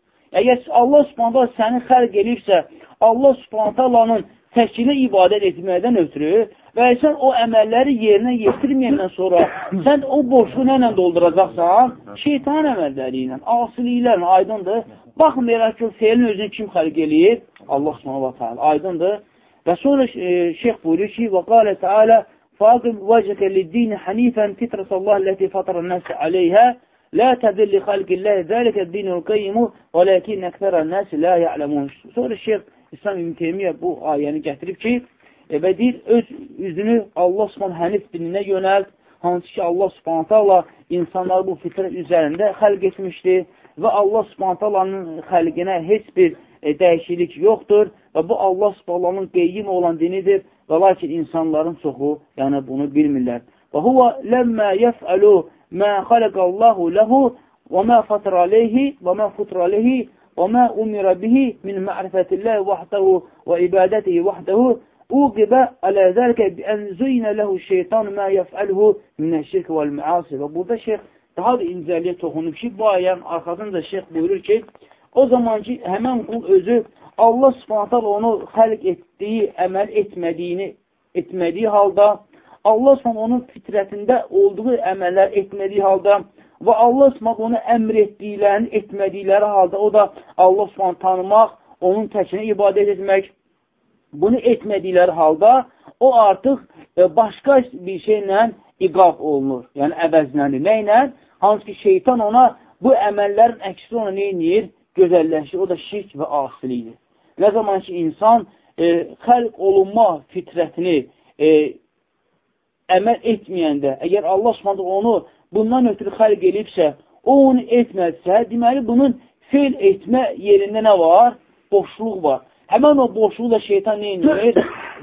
Əgər Allah subhanətə səni xərq eləyibsə, Allah subhanətəlanın təkilə ibadət etməkdən ötürü və sən o əməlləri yerinə yetirməyəndən sonra sən o boşluğu nə ilə dolduracaqsan? Şeytan əməlləri ilə, asiliklərlə, aydındır. Baxmayaraq ki, feilin özünü kim xərq eləyir? Allah subhanahu ta'ala, aydındır. Və sonra e, şeyx buyuruyor ki, və qalə teala فَاقِمْ وَجَكَ لِلدِّينِ حَنِيفًا فِتْرَةَ اللّٰهِ الَّتِي فَطَرَ النَّاسِ عَلَيْهَا لَا تَدِلِّ خَلْقِ اللّٰهِ ذَلِكَ الدِّينُ الْقَيِّمُ وَلَكِنَّ أَكْثَرَ النَّاسِ لَا يَعْلَمُونَ Sonra şeyx İslam İbn Teymiyyə bu ayəni gətirib ki, e, və deyir, öz üzünü Allah subhanə hənif dininə yönəlt, hansı ki, Allah subhanətə Allah insanları bu fitrə üzərində xəlq etmişdir və Allah subhanətə Allahın xəlqinə heç bir e, dəyişiklik yoxdur və bu Allah subhanətənin qeyyim olan dinidir və lakin insanların çoxu yəni bunu bilmirlər. Və huvə ləmmə yəfəlu mə xaləqəllahu ləhu və mə fatr aleyhi və mə futr aleyhi وما أمر به من معرفة الله وحده وإبادته وحده uqibe alə zəlkə bi ənzüynə ləhu şeytan mə yəfəlhu minəşşirk vəl məasi. Və burada şeyx daha da incəliyə toxunub ki, bu ayənin arxasında şeyx buyurur ki, o zaman ki, həmən qul özü Allah subhanətələ onu xəlq etdiyi, əməl etmədiyini, etmədiyi halda, Allah subhanət onun fitrətində olduğu əməllər etmədiyi halda və Allah subhanət onu əmr etdiklərini etmədikləri halda, o da Allah subhanət tanımaq, onun təkinə ibadət etmək, bunu etmədikləri halda o artıq e, başqa bir şeylə iqab olunur. Yəni əvəzlənir. Nə ilə? Hansı ki, şeytan ona bu əməllərin əksi ona neyinir? Gözəlləşir. O da şirk və asilikdir. Nə zaman ki, insan e, xəlq olunma fitrətini e, əməl etməyəndə, əgər Allah subhanə onu bundan ötürü xəlq elibsə, o onu etmədirsə, deməli, bunun feil etmə yerində nə var? Boşluq var. Həmən o boşluqla şeytan neynir?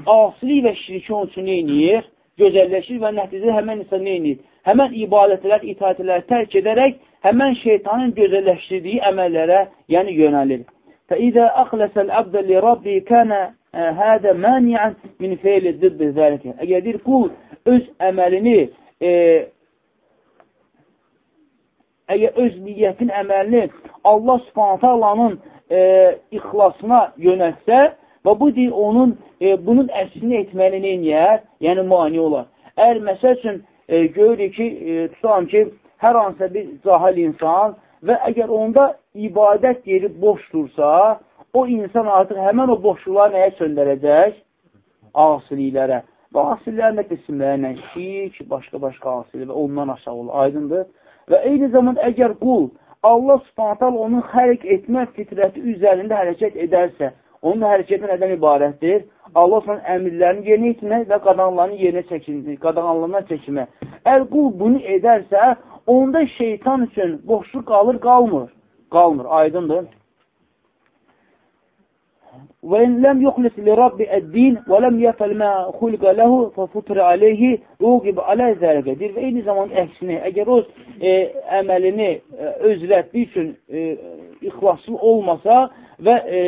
Asilik və şirki onun üçün neynir? Gözəlləşir və nəticədə həmən insan neynir? Həmən ibadətlər, itaətlər tərk edərək həmən şeytanın gözəlləşdirdiyi əməllərə, yəni yönəlir. فإذا أخلص العبد لربه كان هذا مانعا min fe'li ضد ذلك. Əgər bir qul öz əməlini e, əgər öz niyyətin əməlini Allah Subhanahu taalanın e, ixlasına yönəltsə və bu deyil onun e, bunun əksini etməli neyər? Yəni mani olar. Əgər məsəl üçün e, görürük ki, e, tutalım ki, hər hansısa bir cahil insan və əgər onda ibadət yeri boşdursa, o insan artıq həmən o boşluqları nəyə söndərəcək? Asiliklərə. Və asillərin də qismlərlə şirk, başqa-başqa asilə və ondan aşağı olur. Aydındır. Və eyni zamanda əgər qul Allah subhanətəl onun xərq etmə fitrəti üzərində hərəkət edərsə, onun hərəkəti nədən ibarətdir? Allah son əmirlərini yerinə etmək və qadağanlarını yerinə çəkinmək, qadağanlarından çəkinmək. Əgər qul bunu edərsə, onda şeytan üçün boşluq qalır, qalmır. Qalmır, aydındır. وإن لم يخلص لرب الدين ولم يفعل ما خلق له ففطر عليه uqib alə zəlikə deyir və eyni zamanda əksini, əgər o e, əməlini e, özrətdiyi üçün e, ixlaslı olmasa və e,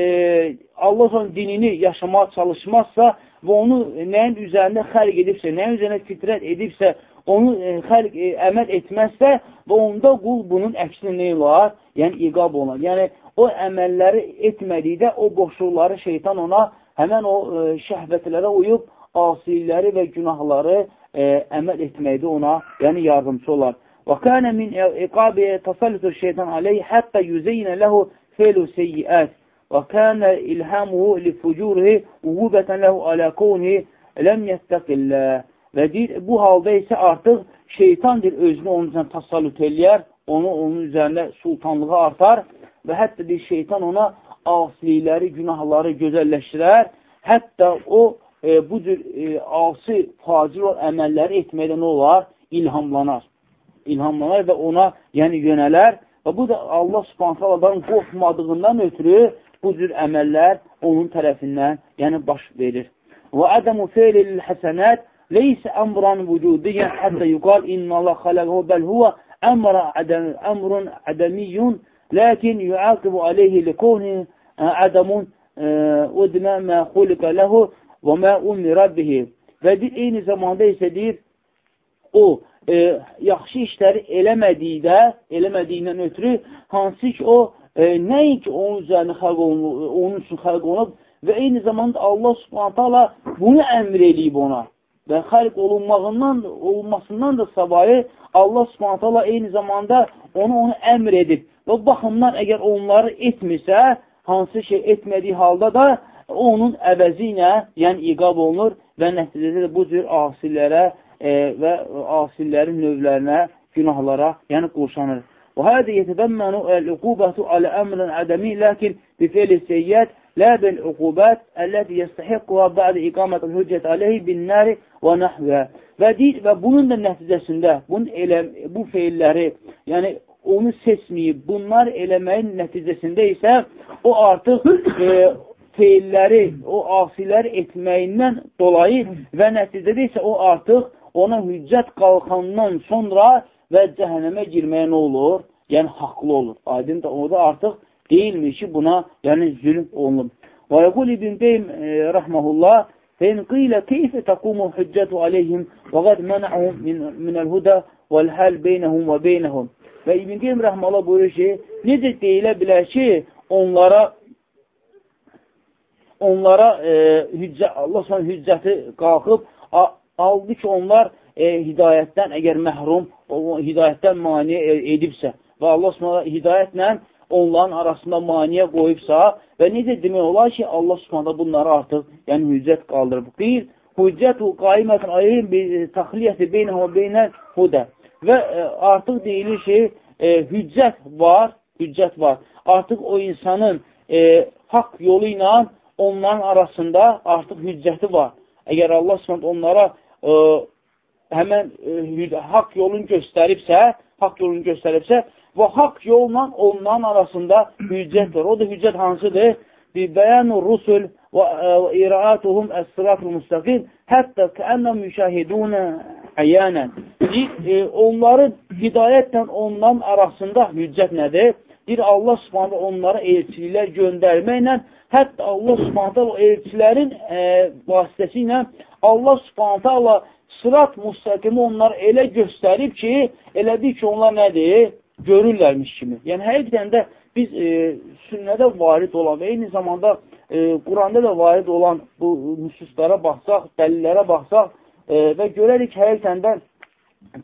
Allah onun dinini yaşamağa çalışmazsa və onu nəyin üzərində xərq edibsə, nəyin üzərində fitrət edibsə, onu e, xərq e, əməl etməzsə və onda qul bunun əksini nə olar? Yəni, iqab olar. Yəni, o əməlləri etmədikdə o boşluqları şeytan ona həmən o e, şəhvətlərə uyub asilikləri və günahları e, əməl etməkdə ona yəni yardımcı olar. Və kənə min iqabi təsəllutur şeytan aleyh hətta yüzeynə ləhu feylu seyyiət. Və kənə ilhamuhu li fucurihi uvubətən ləhu alə kavnihi ləm yəttəqilləh və deyir, bu halda isə artıq şeytandır özünü onun üzrə təsallüt eləyər, onu onun üzərində sultanlığı artar və hətta bir şeytan ona asilikləri, günahları gözəlləşdirər. Hətta o e, bu cür e, asi, facir əməlləri etməkdə nə olar? İlhamlanar. İlhamlanar və ona yəni yönələr. Və bu da Allah subhanətələrdən qorxmadığından ötürü bu cür əməllər onun tərəfindən yəni baş verir. Və ədəmu feylil həsənət leysə əmran vücudiyyən hətta yuqal inna Allah xaləqəhu bəl huvə əmrun ədəmiyyun Lakin yuaqibu aleyhi li kuni adamun udmə mə xuliqə ləhu və mə ummirə bihi. Və eyni zamanda isə deyir, o e, yaxşı işləri eləmədikdə, eləmədiyindən ötürü, hansı ki o e, nəinki onun üzərini xəlq olunub, onun üçün xəlq olunub və eyni zamanda Allah subhanətə Allah bunu əmr eləyib ona və xəlq olunmağından, olunmasından da savayı Allah subhanətə Allah eyni zamanda onu onu əmr edib. Və baxımdan, əgər onları etmirsə, hansı şey etmədiyi halda da onun əvəzi ilə, yəni iqab olunur və nəticədə də bu cür asillərə e, və asillərin növlərinə, günahlara, yəni qurşanır. وهذا يتضمن العقوبة على أمر عدمي لكن بفعل السيئات لا بالعقوبات التي يستحقها بعد إقامة الhüccət aleyhi bin-nari və nahvə. Və deyir və bunun da nəticəsində bunun elə bu feilləri, yəni onu seçməyib, bunlar eləməyin nəticəsində isə o artıq e, feilləri, o asilər etməyindən dolayı və nəticədə isə o artıq ona hüccət qalxandan sonra və cəhənnəmə girməyə nə olur? Yəni, haqlı olur. Aydın da orada artıq deyilmiş ki, buna yəni zülm olunur. Və yəqul İbn Qeym e, rəhməhullah فإن قيل كيف تقوم الحجة عليهم وقد منعوا من, من الهدى والحال بينهم وبينهم Və İbn Qeym rəhmələ buyurur ki, necə deyilə bilər ki, onlara onlara e, hüccə, Allah sonra hüccəti qalxıb Halbuki ki, onlar e, hidayətdən əgər məhrum, o, hidayətdən maniyə e, edibsə və Allah subhanə hidayətlə onların arasında maniyə qoyubsa və necə demək olar ki, Allah subhanə bunları artıq yəni hüccət qaldırıb. Qeyl, hüccətu qaimətən ayın təxliyyəti beynə və beynə hudə. Və e, artıq deyilir ki, e, hüccət var, hüccət var. Artıq o insanın e, haqq yolu ilə onların arasında artıq hüccəti var. Əgər Allah subhanə onlara e, həmən e, haqq yolunu göstəribsə, haqq yolunu göstəribsə və haqq yolla onların arasında hüccət var. O da hüccət hansıdır? Bəyan-ı rusul və e, iraatuhum əs-sıratul müstəqim hətta kəənnə müşahidunə əyənən. E, onların hidayətlə onların arasında hüccət nədir? Bir Allah subhanə onlara elçiliklər göndərməklə, hətta Allah subhanə o elçilərin e, vasitəsi ilə Allah subhanə sırat müstəqimi onlar elə göstərib ki, elə bil ki, onlar nədir? Görürlərmiş kimi. Yəni, həqiqdən də biz e, sünnədə varid olan və eyni zamanda e, Quranda da varid olan bu nüsuslara baxsaq, dəlillərə baxsaq e, və görərik həqiqdən də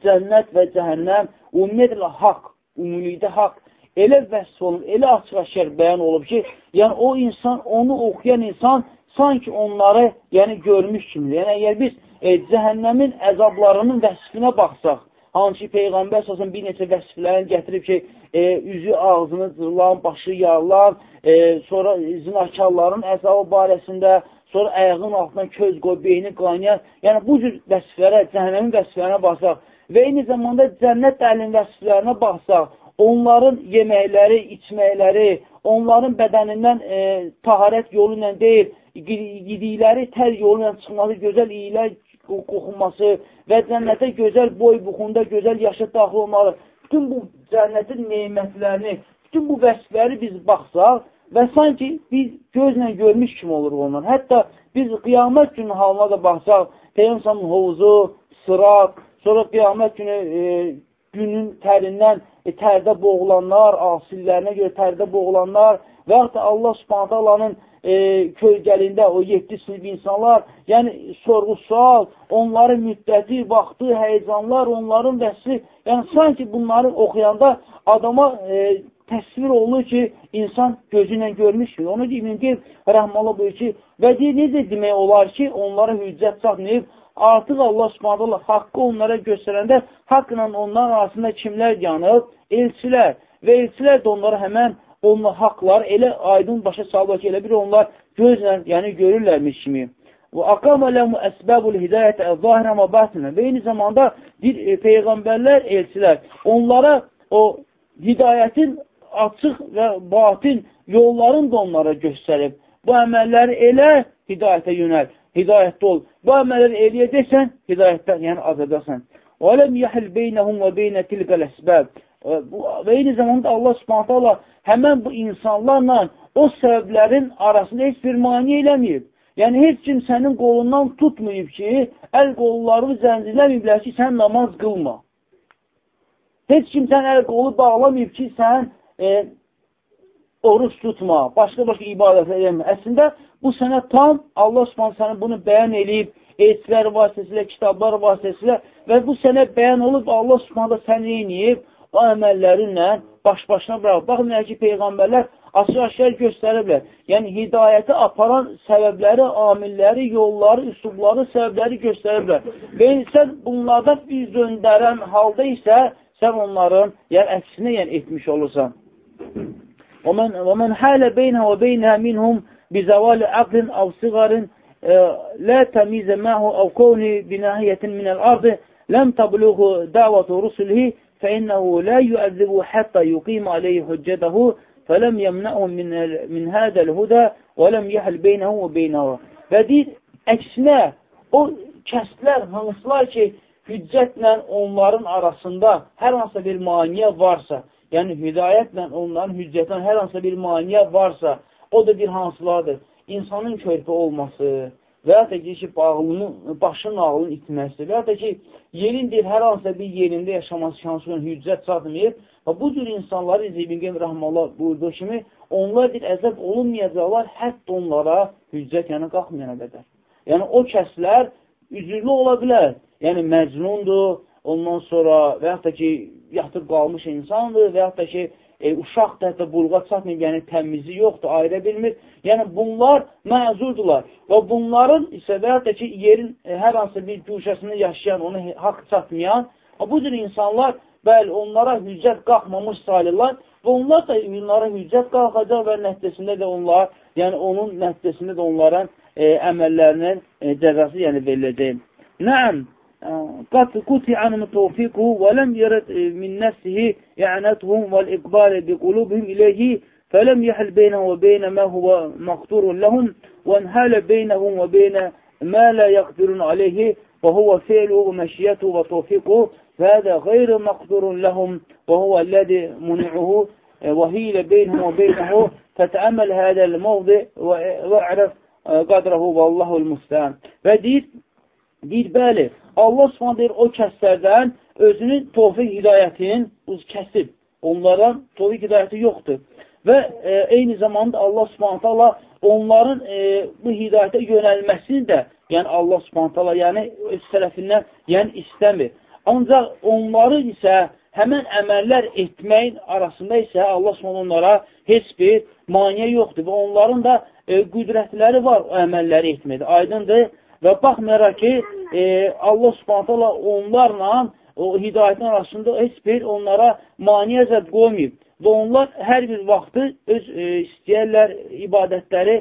cənnət və cəhənnəm ümumiyyətlə haqq, ümumilikdə haqq elə vəsf olunub, elə açıq-aşkar bəyan olub ki, yəni o insan, onu oxuyan insan sanki onları yəni görmüş kimidir. Yəni əgər biz e, cəhənnəmin əzablarının vəsfinə baxsaq, hansı ki, Peyğəmbər səsən bir neçə vəsflərini gətirib ki, e, üzü ağzını cırılan, başı yarılan, e, sonra zinakarların əzabı barəsində, sonra əyağın altından köz qoy, beyni qaynayan, yəni bu cür vəsflərə, cəhənnəmin vəsflərinə baxsaq və eyni zamanda cənnət əlin vəsflərinə baxsaq, onların yeməkləri, içməkləri, onların bədənindən e, taharət yolu ilə deyil, yedikləri tər yolu ilə çıxması, gözəl iyilər qoxunması və cənnətə gözəl boy buxunda, gözəl yaşa daxil olmalı. Bütün bu cənnətin neymətlərini, bütün bu vəsfləri biz baxsaq və sanki biz gözlə görmüş kimi oluruq onlar. Hətta biz qiyamət günü halına da baxsaq, Peyyəmsamın hovuzu, sırat, sonra qiyamət günü e, günün tərindən e, tərdə boğulanlar, asillərinə görə tərdə boğulanlar və yaxud da Allah subhanətə Allahın e, kölgəlində o 7 sinif insanlar, yəni sorğu-sual, onların müddəti, vaxtı, həyəcanlar, onların vəsli, yəni sanki bunları oxuyanda adama e, təsvir olunur ki, insan gözü ilə görmüş ki, onu deyim ki, rəhmələ buyur ki, və deyir, necə demək olar ki, onlara hüccət çatmayıb, artıq Allah subhanallah haqqı onlara göstərəndə haqqla onların arasında kimlər yanıb? Elçilər. Və elçilər də onlara həmən onlar haqlar elə aydın başa salır ki, elə bir onlar gözlə, yəni görürlərmiş kimi. Və aqamə ləmu əsbəbul hidayətə zahirə və batinə. Və eyni zamanda bir e, peyğəmbərlər, elçilər onlara o hidayətin açıq və batin yollarını da onlara göstərib. Bu əməlləri elə hidayətə yönəl hidayətdə ol. Bu əməlləri eləyəcəksən, hidayətdən, yəni azadasan. Yəhil beynəhum və beynə tilqəl əsbəb. Və eyni zamanda Allah subhanətə Allah həmən bu insanlarla o səbəblərin arasında heç bir mani eləməyib. Yəni, heç kim sənin qolundan tutmayıb ki, əl qollarını zəncirləməyiblər ki, sən namaz qılma. Heç kim sən əl qolu bağlamayıb ki, sən e, oruç tutma, başqa-başqa ibadət eləmə. Əslində, bu sənə tam Allah subhanə sənə bunu bəyan eləyib, elçilər vasitəsilə, kitablar vasitəsilə və bu sənə bəyan olub, Allah subhanə səni eləyib, o əməllərinlə baş-başına bırax. Baxın, ki, Peyğəmbərlər açıq-aşkar göstəriblər. Yəni, hidayəti aparan səbəbləri, amilləri, yolları, üslubları, səbəbləri göstəriblər. Və sən bunlardan üz döndərən halda isə sən onların yəni, əksinə yəni, etmiş olursan. ومن, ومن حال بينها وبينها منهم بزوال عقل أو صغر لا تميز معه أو كونه بناهية من الأرض لم تبلغ دعوة رسله فإنه لا يؤذب حتى يقيم عليه حجته فلم يمنعه من, من هذا الهدى ولم يحل بينه وبينه və deyir, əksinə, o kəslər, hansılar ki, hüccətlə onların arasında hər hansısa bir maniyə varsa, yəni hidayətlə onların hüccətinə hər hansısa bir maniyə varsa, o da bir hansılardır. İnsanın körpə olması və ya da ki, bağlının, başın ağlının itməsi və ya da ki, yerin deyil, hər hansısa bir yerində yaşaması şansının hüccət çatmayıb və bu cür insanları İbn Qeym Rəhmallah buyurduğu kimi, onlar bir əzəb olunmayacaqlar, hətta onlara hüccət yəni qalxmayana qədər. Yəni, o kəslər üzürlü ola bilər. Yəni, məcnundur, ondan sonra və yaxud da ki, yatıb qalmış insandır və yaxud da ki, e, uşaq da hətta bulğa çatmayıb, yəni təmizi yoxdur, ayıra bilmir. Yəni, bunlar məzurdurlar və bunların isə və da ki, yerin e, hər hansı bir güşəsində yaşayan, onu haqq çatmayan, bu cür insanlar, bəli, onlara hüccət qalxmamış sayılırlar və onlar da onlara hüccət qalxacaq və nəticəsində də onlar, yəni onun nəticəsində də onların e, əməllərinin e, cəzası yəni veriləcək. Nəəm, قد قطع عنهم توفيقه ولم يرد من نفسه إعانتهم والإقبال بقلوبهم إليه فلم يحل بينه وبين ما هو مقدور لهم وانحال بينهم وبين ما لا يقدرون عليه وهو فعله ومشيته وتوفيقه فهذا غير مقدور لهم وهو الذي منعه وهيل بينهم وبينه فتأمل هذا الموضع وأعرف قدره والله المستعان. deyir Deyir, bəli, Allah subhanə deyir, o kəslərdən özünün tofiq hidayətinin kəsib. Onlardan tofiq hidayəti yoxdur. Və e, eyni zamanda Allah subhanə Allah onların e, bu hidayətə yönəlməsini də, yəni Allah subhanə Allah, yəni öz tərəfindən yəni istəmir. Ancaq onları isə həmən əməllər etməyin arasında isə Allah subhanə onlara heç bir maniyə yoxdur və onların da e, qüdrətləri var o əməlləri etməkdə. Aydındır. Və baxmayaraq ki, e, Allah subhanətələ onlarla o hidayətin arasında heç bir onlara maniyə zəd qoymayıb. Və onlar hər bir vaxtı öz e, istəyərlər ibadətləri,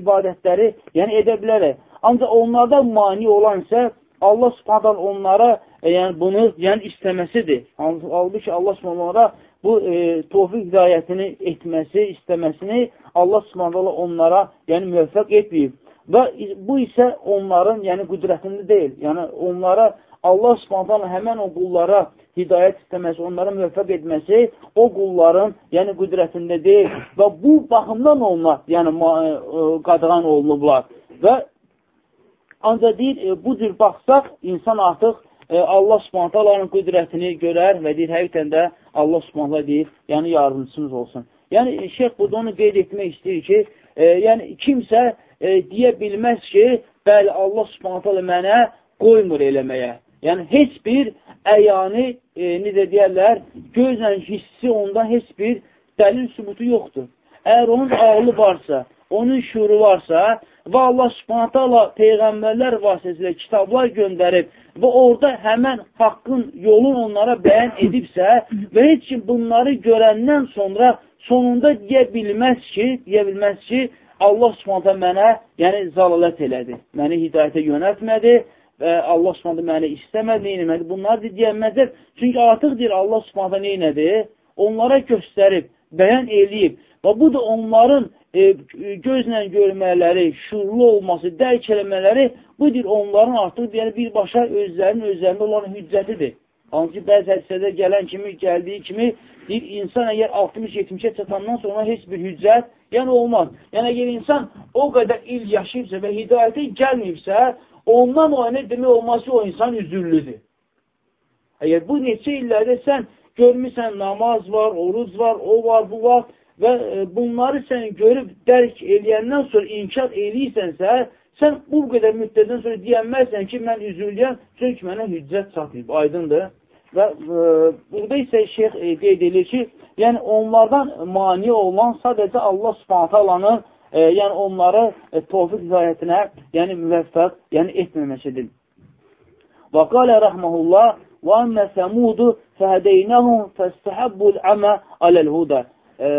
ibadətləri yəni edə bilərək. Ancaq onlardan mani olan isə Allah subhanətələ onlara e, yəni bunu yəni istəməsidir. Halbuki Allah subhanətələ bu e, tofiq hidayətini etməsi, istəməsini Allah subhanətələ onlara yəni müvəffəq etməyib. Və bu isə onların, yəni qüdrətində deyil. Yəni onlara Allah Subhanahu həmən o qullara hidayət istəməsi, onlara müvəffəq etməsi o qulların, yəni qüdrətində deyil. Və bu baxımdan onlar, yəni e, qadağan olunublar. Və ancaq deyir, e, bu cür baxsaq, insan artıq e, Allah Subhanahu qüdrətini görər və deyir, həqiqətən də Allah Subhanahu deyir, yəni yardımcısınız olsun. Yəni şeyx burada onu qeyd etmək istəyir ki, e, yəni kimsə e, deyə bilməz ki, bəli, Allah subhanətələ mənə qoymur eləməyə. Yəni, heç bir əyani, e, necə deyərlər, gözlə hissi ondan heç bir dəlil sübutu yoxdur. Əgər onun ağlı varsa, onun şuuru varsa və Allah subhanətələ peyğəmbərlər vasitəsilə kitablar göndərib və orada həmən haqqın yolun onlara bəyan edibsə və heç kim bunları görəndən sonra sonunda deyə bilməz ki, deyə bilməz ki, Allah subhanətə mənə, yəni zalalət elədi, məni hidayətə yönətmədi və Allah subhanətə məni istəmədi, neynəmədi. Bunlar deyənməzdir. Çünki artıq deyir Allah subhanətə neynədi? Onlara göstərib, bəyan eləyib. Və bu da onların e, gözlə görmələri, şuurlu olması, dərk eləmələri, bu deyir onların artıq yəni, birbaşa özlərinin özlərində olan hüccətidir. Hansı bəzi hədisədə gələn kimi, gəldiyi kimi, deyir, insan əgər 60-70-ə çatandan sonra heç bir hüccət Yəni olmaz. Yəni əgər insan o qədər il yaşayıbsa və hidayətə gəlməyibsə, ondan o nə demək olmaz ki, o insan üzürlüdür. Əgər bu neçə illərdə sən görmüsən, namaz var, oruz var, o var, bu var və e, bunları sən görüb dərk eləyəndən sonra inkar eləyirsənsə, sən bu qədər müddətdən sonra deyənməzsən ki, mən üzürlüyəm, çünki mənə hüccət çatmayıb, aydındır. Və e, burada isə şeyx e, qeyd edir ki, yəni onlardan mani olan sadəcə Allah subhanətə alanın, e, yəni onları e, tofiq hidayətinə, yəni müvəffəq, yəni etməməsidir. Və qalə rəhməhullah, və əmmə səmudu fəhədeynəhum fəstəhəbbul əmə aləl-hudə. E,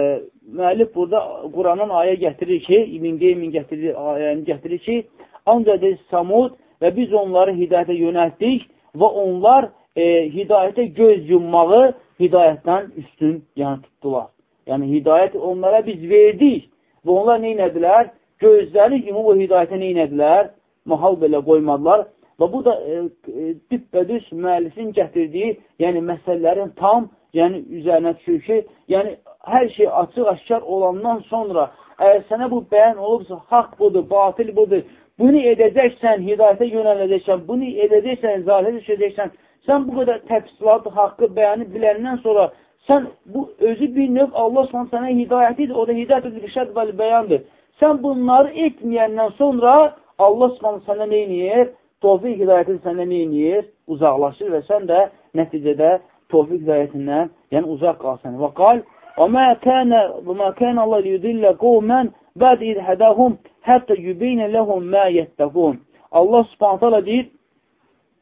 müəllif burada Quranın ayə gətirir ki, İbn Qeymin gətirir, ayəni gətirir ki, ancaq Samud və biz onları hidayətə yönəltdik və onlar e, hidayətə göz yummağı hidayətdən üstün yəni tutdular. Yəni, hidayət onlara biz verdik və onlar neynədilər? Gözləri yumub o hidayətə neynədilər? Mahal belə qoymadılar. Və bu da e, e, düppədüz müəllifin gətirdiyi, yəni məsələlərin tam yəni üzərinə düşür ki, yəni hər şey açıq-aşkar olandan sonra əgər sənə bu bəyan olubsa, haqq budur, batil budur, bunu edəcəksən, hidayətə yönələcəksən, bunu edəcəksən, zahirə düşəcəksən, Sən bu qədər təfsilat haqqı bəyanı biləndən sonra sən bu özü bir növ Allah Subhanahu sənə hidayətidir. O da hidayət-ül irşad və bəyandır. Sən bunları etməyəndən sonra Allah subhanə sənə nə inəyir? Tofiq hidayətin sənə nə inəyir? Uzaqlaşır və sən də nəticədə tofiq hidayətindən yəni uzaq qalsan. Və qal, وَمَا كَانَ وَمَا كَانَ اللَّهُ لِيُدِلَّ قَوْمًا بَعْدَ إِذْ هَدَاهُمْ حَتَّى يُبَيِّنَ لَهُمْ مَا يَتَّقُونَ Allah subhanə təala deyir,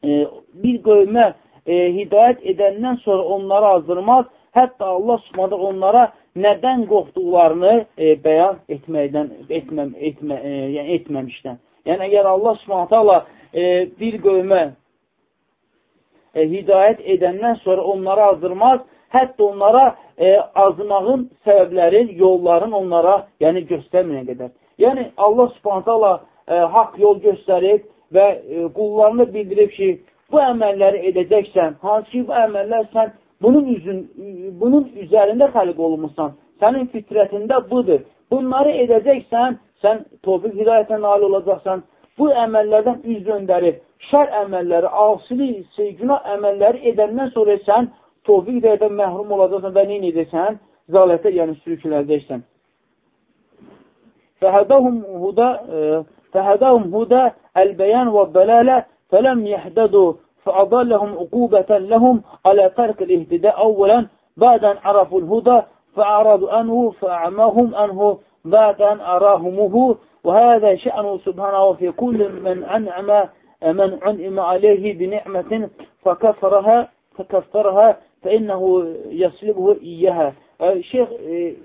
e, bir qövmə e, hidayət edəndən sonra onları azdırmaz, hətta Allah subhanə onlara nədən qorxduqlarını e, bəyan etməkdən, etməm, etmə, e, yəni etməmişdən. Yəni, əgər Allah subhanətə e, bir qövmə e, hidayət edəndən sonra onları azdırmaz, hətta onlara e, azmağın səbəblərin, yolların onlara yəni göstərməyən qədər. Yəni, Allah subhanətə e, haqq yol göstərib və e, qullarını bildirib ki, bu əməlləri edəcəksən, hansı ki, bu əməllər sən bunun, üzün, bunun üzərində xəliq olunmuşsan, sənin fitrətində budur. Bunları edəcəksən, sən tofiq hidayətə nail olacaqsan, bu əməllərdən üz döndərib, şər əməlləri, asilik, günah əməlləri edəndən sonra sən tofiq hidayətə məhrum olacaqsan və nə edəcəksən? Zalətə, yəni sürüküləcəksən. Fəhədəhum huda fəhədəhum huda əl-bəyan və bəlalə fələm yəhdədu فأضلهم عقوبة لهم على ترك الاهتداء أولا بعد أن عرفوا الهدى فأعرضوا عنه فأعماهم عنه بعد أن أراهمه وهذا شأنه سبحانه في كل من أنعم من أنعم عليه بنعمة فكفرها فكفرها فإنه يسلبه إياها. Şeyh e,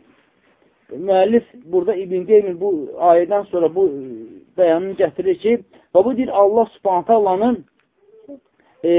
müəllif burada İbn Qeymin bu ayədən sonra bu bəyanını gətirir ki, və bu deyir Allah Subhanahu taalanın e,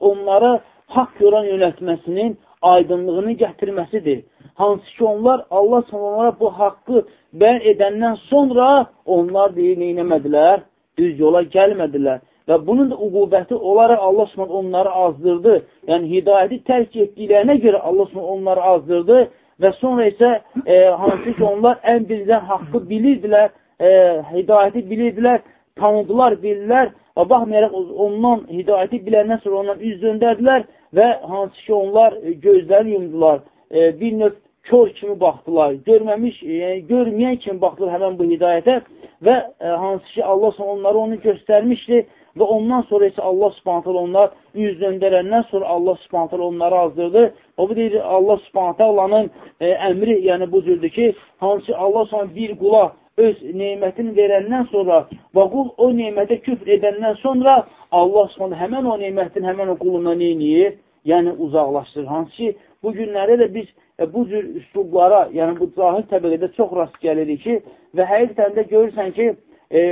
onlara haqq yoran yönətməsinin aydınlığını gətirməsidir. Hansı ki, onlar Allah onlara bu haqqı bəyan edəndən sonra onlar deyir, neynəmədilər? Düz yola gəlmədilər. Və bunun da uqubəti olaraq Allah Subhanahu onları azdırdı. Yəni hidayəti tərk etdiklərinə görə Allah Subhanahu onları azdırdı və sonra isə e, hansı ki onlar ən birdən haqqı bilirdilər, e, hidayəti bilirdilər, tanıdılar, bilirlər Və baxmayaraq ondan hidayəti biləndən sonra ondan üz döndərdilər və hansı ki onlar e, gözlərini yumdular, e, bir növ kör kimi baxdılar, görməmiş, e, yəni görməyən kimi baxdılar həmən bu hidayətə və hansı ki Allah onları onu göstərmişdi və ondan sonra isə Allah subhanətələ onlar üz döndərəndən sonra Allah subhanətələ onları azdırdı. O bu deyir, Allah subhanətəlanın əmri, yəni bu cürdür ki, hansı ki Allah subhanətə bir qula öz neymətini verəndən sonra və qul o neymətə küfr edəndən sonra Allah subhanə həmən o neymətin həmən o quluna neyniyir? Yəni uzaqlaşdırır. Hansı ki, bu günlərdə də biz e, bu cür üslublara, yəni bu cahil təbəqədə çox rast gəlirik ki, və həqiqətən də görürsən ki, e,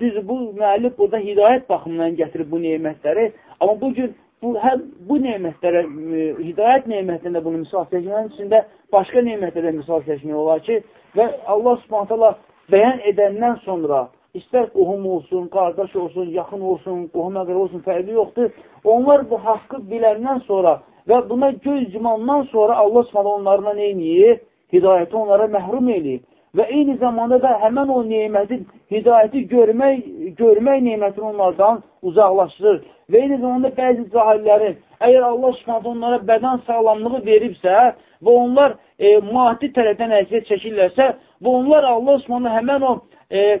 düz bu müəllif burada hidayət baxımından gətirib bu neymətləri, amma bu gün bu, həm bu neymətlərə, e, hidayət neymətində bunu misal çəkmənin içində başqa neymətlərə misal çəkmək olar ki, və Allah subhanətələ bəyan edəndən sonra istər qohum olsun, qardaş olsun, yaxın olsun, qohum əqrə olsun, fərqi yoxdur. Onlar bu haqqı biləndən sonra və buna göz cimandan sonra Allah s.ə. onlarına neyniyir? Hidayəti onlara məhrum eləyib. Və eyni zamanda da həmən o neymətin, hidayəti görmək, görmək neymətini onlardan uzaqlaşdırır. Və eyni zamanda bəzi cahillərin, əgər Allah subhanətə onlara bədən sağlamlığı veribsə və onlar e, maddi tərəfdən əziyyət çəkirlərsə, və onlar Allah subhanətə həmən o e,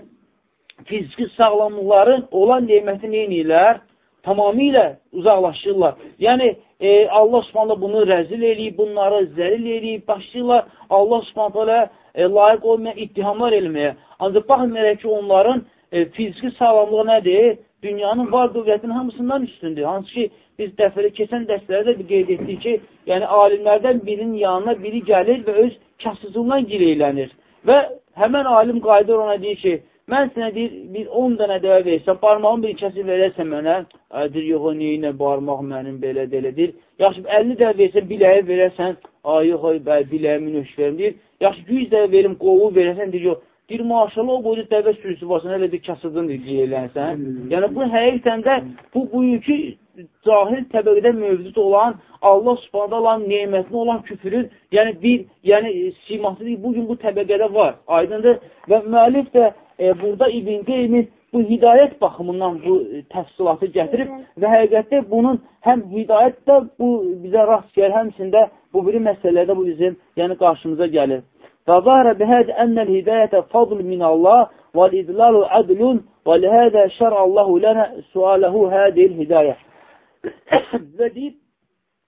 fiziki sağlamlıqların olan neyməti neynirlər? Tamamilə uzaqlaşırlar. Yəni, e, Allah subhanətə bunu rəzil eləyib, bunları zəlil eləyib, başlayırlar Allah subhanətə e, layiq olmayan ittihamlar elməyə. Ancaq baxmayaraq ki, onların e, fiziki sağlamlığı nədir? Dünyanın var dövlətinin hamısından üstündür. Hansı ki, biz dəfəli keçən dərslərdə bir qeyd etdik ki, yəni alimlərdən birinin yanına biri gəlir və öz kasızlığından gireylənir. Və həmən alim qayıdır ona deyir ki, mən sənə deyir, bir 10 dənə dəvə versəm, barmağın bir kəsi verərsən mənə, deyir, yox, o neyinə barmaq mənim belə delədir. Yaxşı, 50 dəvə versən, biləyi verərsən, ay, yox, ay, biləyimi nöş verim, deyir. Yaxşı, 100 dəvə verim, qovu verərsən, deyir, yox, Deyir, maşallah, o boyda dəvə sürüsü varsa, elə bir kasıdın deyilənsən. Yəni, bu həqiqətən də bu bugünkü cahil təbəqədə mövcud olan Allah subhanədə olan neymətini olan küfürün, yəni bir, yəni siması bugün bu təbəqədə var. Aydındır. Və müəllif də e, burada İbn Qeymin bu hidayət baxımından bu e, təfsilatı gətirib və həqiqətdə bunun həm hidayət də bu bizə rast gəlir, həmsində bu biri məsələdə bu bizim yəni qarşımıza gəlir. فظهر بهذا أن الهداية فضل من الله والإدلال عدل Və lihədə şərallahu lənə sualəhu hədil hidayə. Və deyib,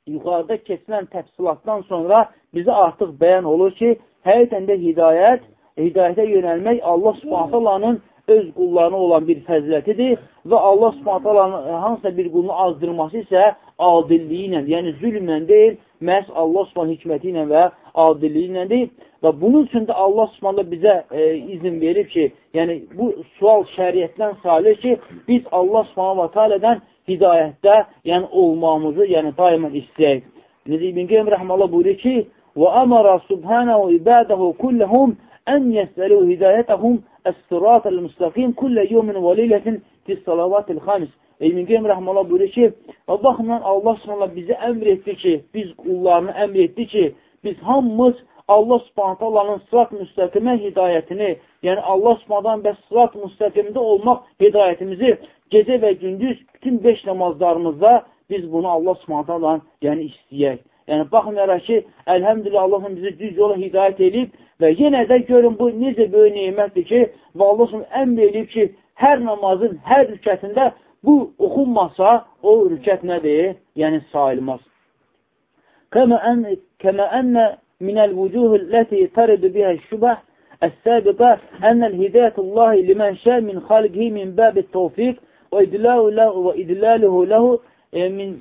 yuxarıda keçilən təfsilatdan sonra bizə artıq bəyan olur ki, həqiqətən də hidayət, hidayətə yönəlmək Allah subhanətəlanın öz qullarına olan bir fəzilətidir və Allah subhanətəlanın hansısa bir qulunu azdırması isə adilliyi ilə, yəni zülmlə deyil, məhz Allah subhanə hikməti ilə və adilliyi ilə deyil. Və bunun üçün də Allah subhanə bizə e, izin verib ki, yəni bu sual şəriətdən salir ki, biz Allah subhanə və tealədən hidayətdə, yəni olmamızı, yəni daimən istəyək. Necə İbn Qeym Rəhməllah buyuruyor ki, وَأَمَرَ سُبْحَانَهُ عِبَادَهُ كُلَّهُمْ أَنْ يَسْأَلُوا هِدَايَتَهُمْ الصِّرَاطَ الْمُسْتَقِيمِ كُلَّ يَوْمٍ وَلَيْلَةٍ فِي الصَّلَوَاتِ الْخَامِسِ İbn Qeym Rəhməllah buyuruyor ki, o baxımdan Allah subhanallah bizə əmr etdi ki, biz qullarını əmr etdi ki, biz hamımız Allah subhanət Allah'ın sırat müstəqimə hidayətini, yəni Allah subhanətdən bəs sırat müstəqimdə olmaq hidayətimizi gecə və gündüz bütün beş namazlarımızda biz bunu Allah subhanət Allah'ın yəni istəyək. Yəni, baxmayaraq ki, əlhəmdülillah Allahın bizi düz yola hidayət edib və yenə də görün bu necə böyük neymətdir ki, və Allah əmr edib ki, hər namazın hər rükətində bu oxunmasa, o rükət nədir? Yəni, sayılmaz. Kəmə ənnə minəl vücuhul ləti təridu bihə şübəh السابقة أن الهداية الله لمن شاء من خلقه من باب التوفيق وإدلاله له, وإدلاله له من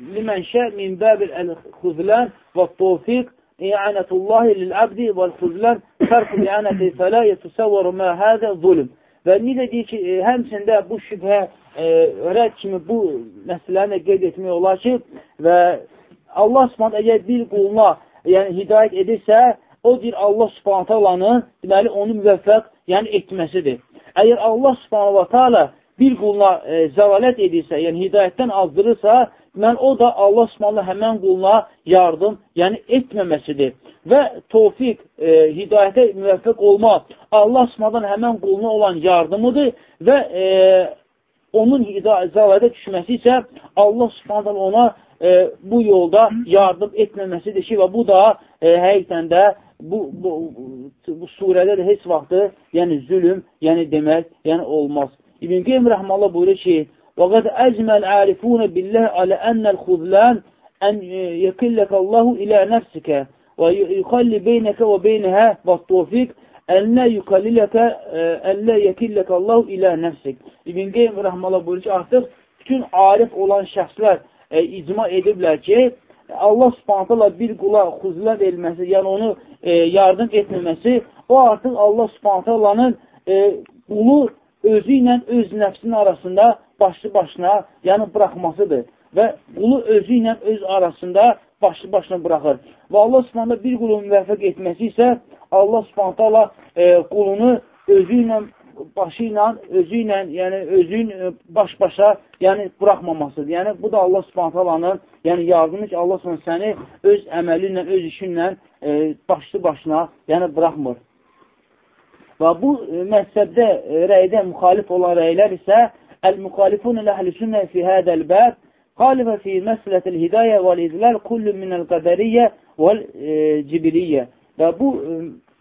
لمن شاء من باب الخذلان والتوفيق إعانة الله للعبد والخذلان ترك الإعانة فلا يتصور ما هذا ظلم Və necə deyir ki, həmçində bu şübhə e, rədd kimi bu məsələni qeyd etmək olar ki, və Allah subhanət əgər bir quluna yəni, hidayət edirsə, o deyir Allah subhanət alanı, deməli, onu müvəffəq yəni, etməsidir. Əgər Allah subhanət hala bir quluna e, zəvalət edirsə, yəni hidayətdən azdırırsa, mən o da Allah subhanət həmən quluna yardım yəni etməməsidir və tofiq, e, hidayətə müvəffəq olmaq Allah Subhanahu həmən quluna olan yardımıdır və e, onun zəladə düşməsi isə Allah Subhanahu ona e, bu yolda yardım etməməsidir ki, və bu da e, həqiqətən də bu, bu, bu surədə də heç vaxtı yəni zülüm, yəni demək, yəni olmaz. İbn Qeym rəhməllah buyurur ki, وَقَدْ أَجْمَ الْعَارِفُونَ بِاللَّهِ عَلَى أَنَّ الْخُذْلَانِ أَنْ يَكِلَّكَ اللَّهُ إِلَى نَفْسِكَ ويخلي بينك وبينها والتوفيق Əllə yukalliləkə, əllə yekilləkə Allah ilə nəfsik. İbn Qeym rəhmələ buyurur ki, artıq bütün arif olan şəxslər e, icma ediblər ki, Allah subhanətələ bir qula xuzlə verilməsi, yəni onu e, yardım etməməsi, o artıq Allah subhanətəlanın e, qulu özü ilə öz nəfsinin arasında başlı başına, yəni buraxmasıdır. Və qulu özü ilə öz arasında başlı başına buraxır. Və Allah subhanətə bir qulun müvəffəq etməsi isə Allah subhanətə e, qulunu özü ilə, başı ilə, özü ilə, yəni özün e, baş-başa yəni buraxmamasıdır. Yəni bu da Allah subhanətəlanın yəni yardımı ki, Allah subhanətə səni öz əməli ilə, öz işinlə e, başlı başına yəni buraxmır. Və bu e, məhzəbdə e, rəydə müxalif olan rəylər isə Əl-müxalifun əhl-sünnə fi hədəl bəb Qaliba fi məsələtil hidayə və izləl kullu minəl qədəriyyə və cibiliyyə. Və bu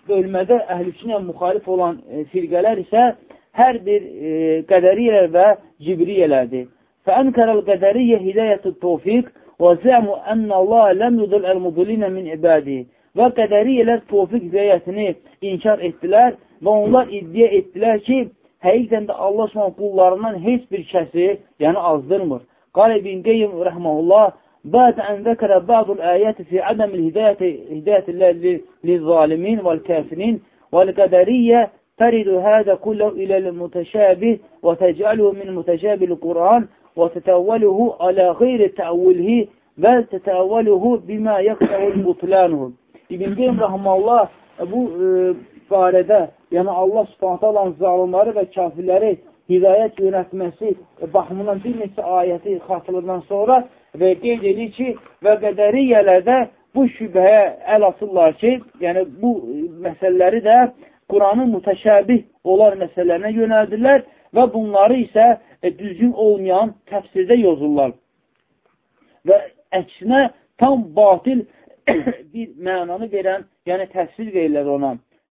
bölmədə əhlüsünə müxalif olan firqələr isə hər bir qədəriyyə və cibriyyələrdir. Fəənkərəl qədəriyyə hidayətü tofiq və zəmu ənə Allah ləm yudul əl-mudulinə min ibadi. Və qədəriyyələr tofiq hidayətini inkar etdilər və onlar iddia etdilər ki, həqiqdən də Allah qullarından heç bir kəsi, yəni azdırmır. ابن قيم رحمه الله بعد أن ذكر بعض الآيات في عدم الهداية هداية الله للظالمين والكافرين والقدرية ترد هذا كله إلى المتشابه وتجعله من متشابه القرآن وتتأوله على غير تأوله بل تتأوله bima yaktaul butlanuhu. İbn Qeym rahmanullah bu e, barədə, yəni Allah Subhanahu taala zalimləri və kafirləri hidayət yönətməsi baxımından bir neçə ayəti xatırladan sonra və qeyd edir ki, və qədəriyyələrdə bu şübhəyə əl atırlar ki, yəni bu məsələləri də Quranın mütəşəbih olan məsələlərinə yönəldirlər və bunları isə e, düzgün olmayan təfsirdə yozurlar. Və əksinə tam batil bir mənanı verən, yəni təfsir verirlər ona.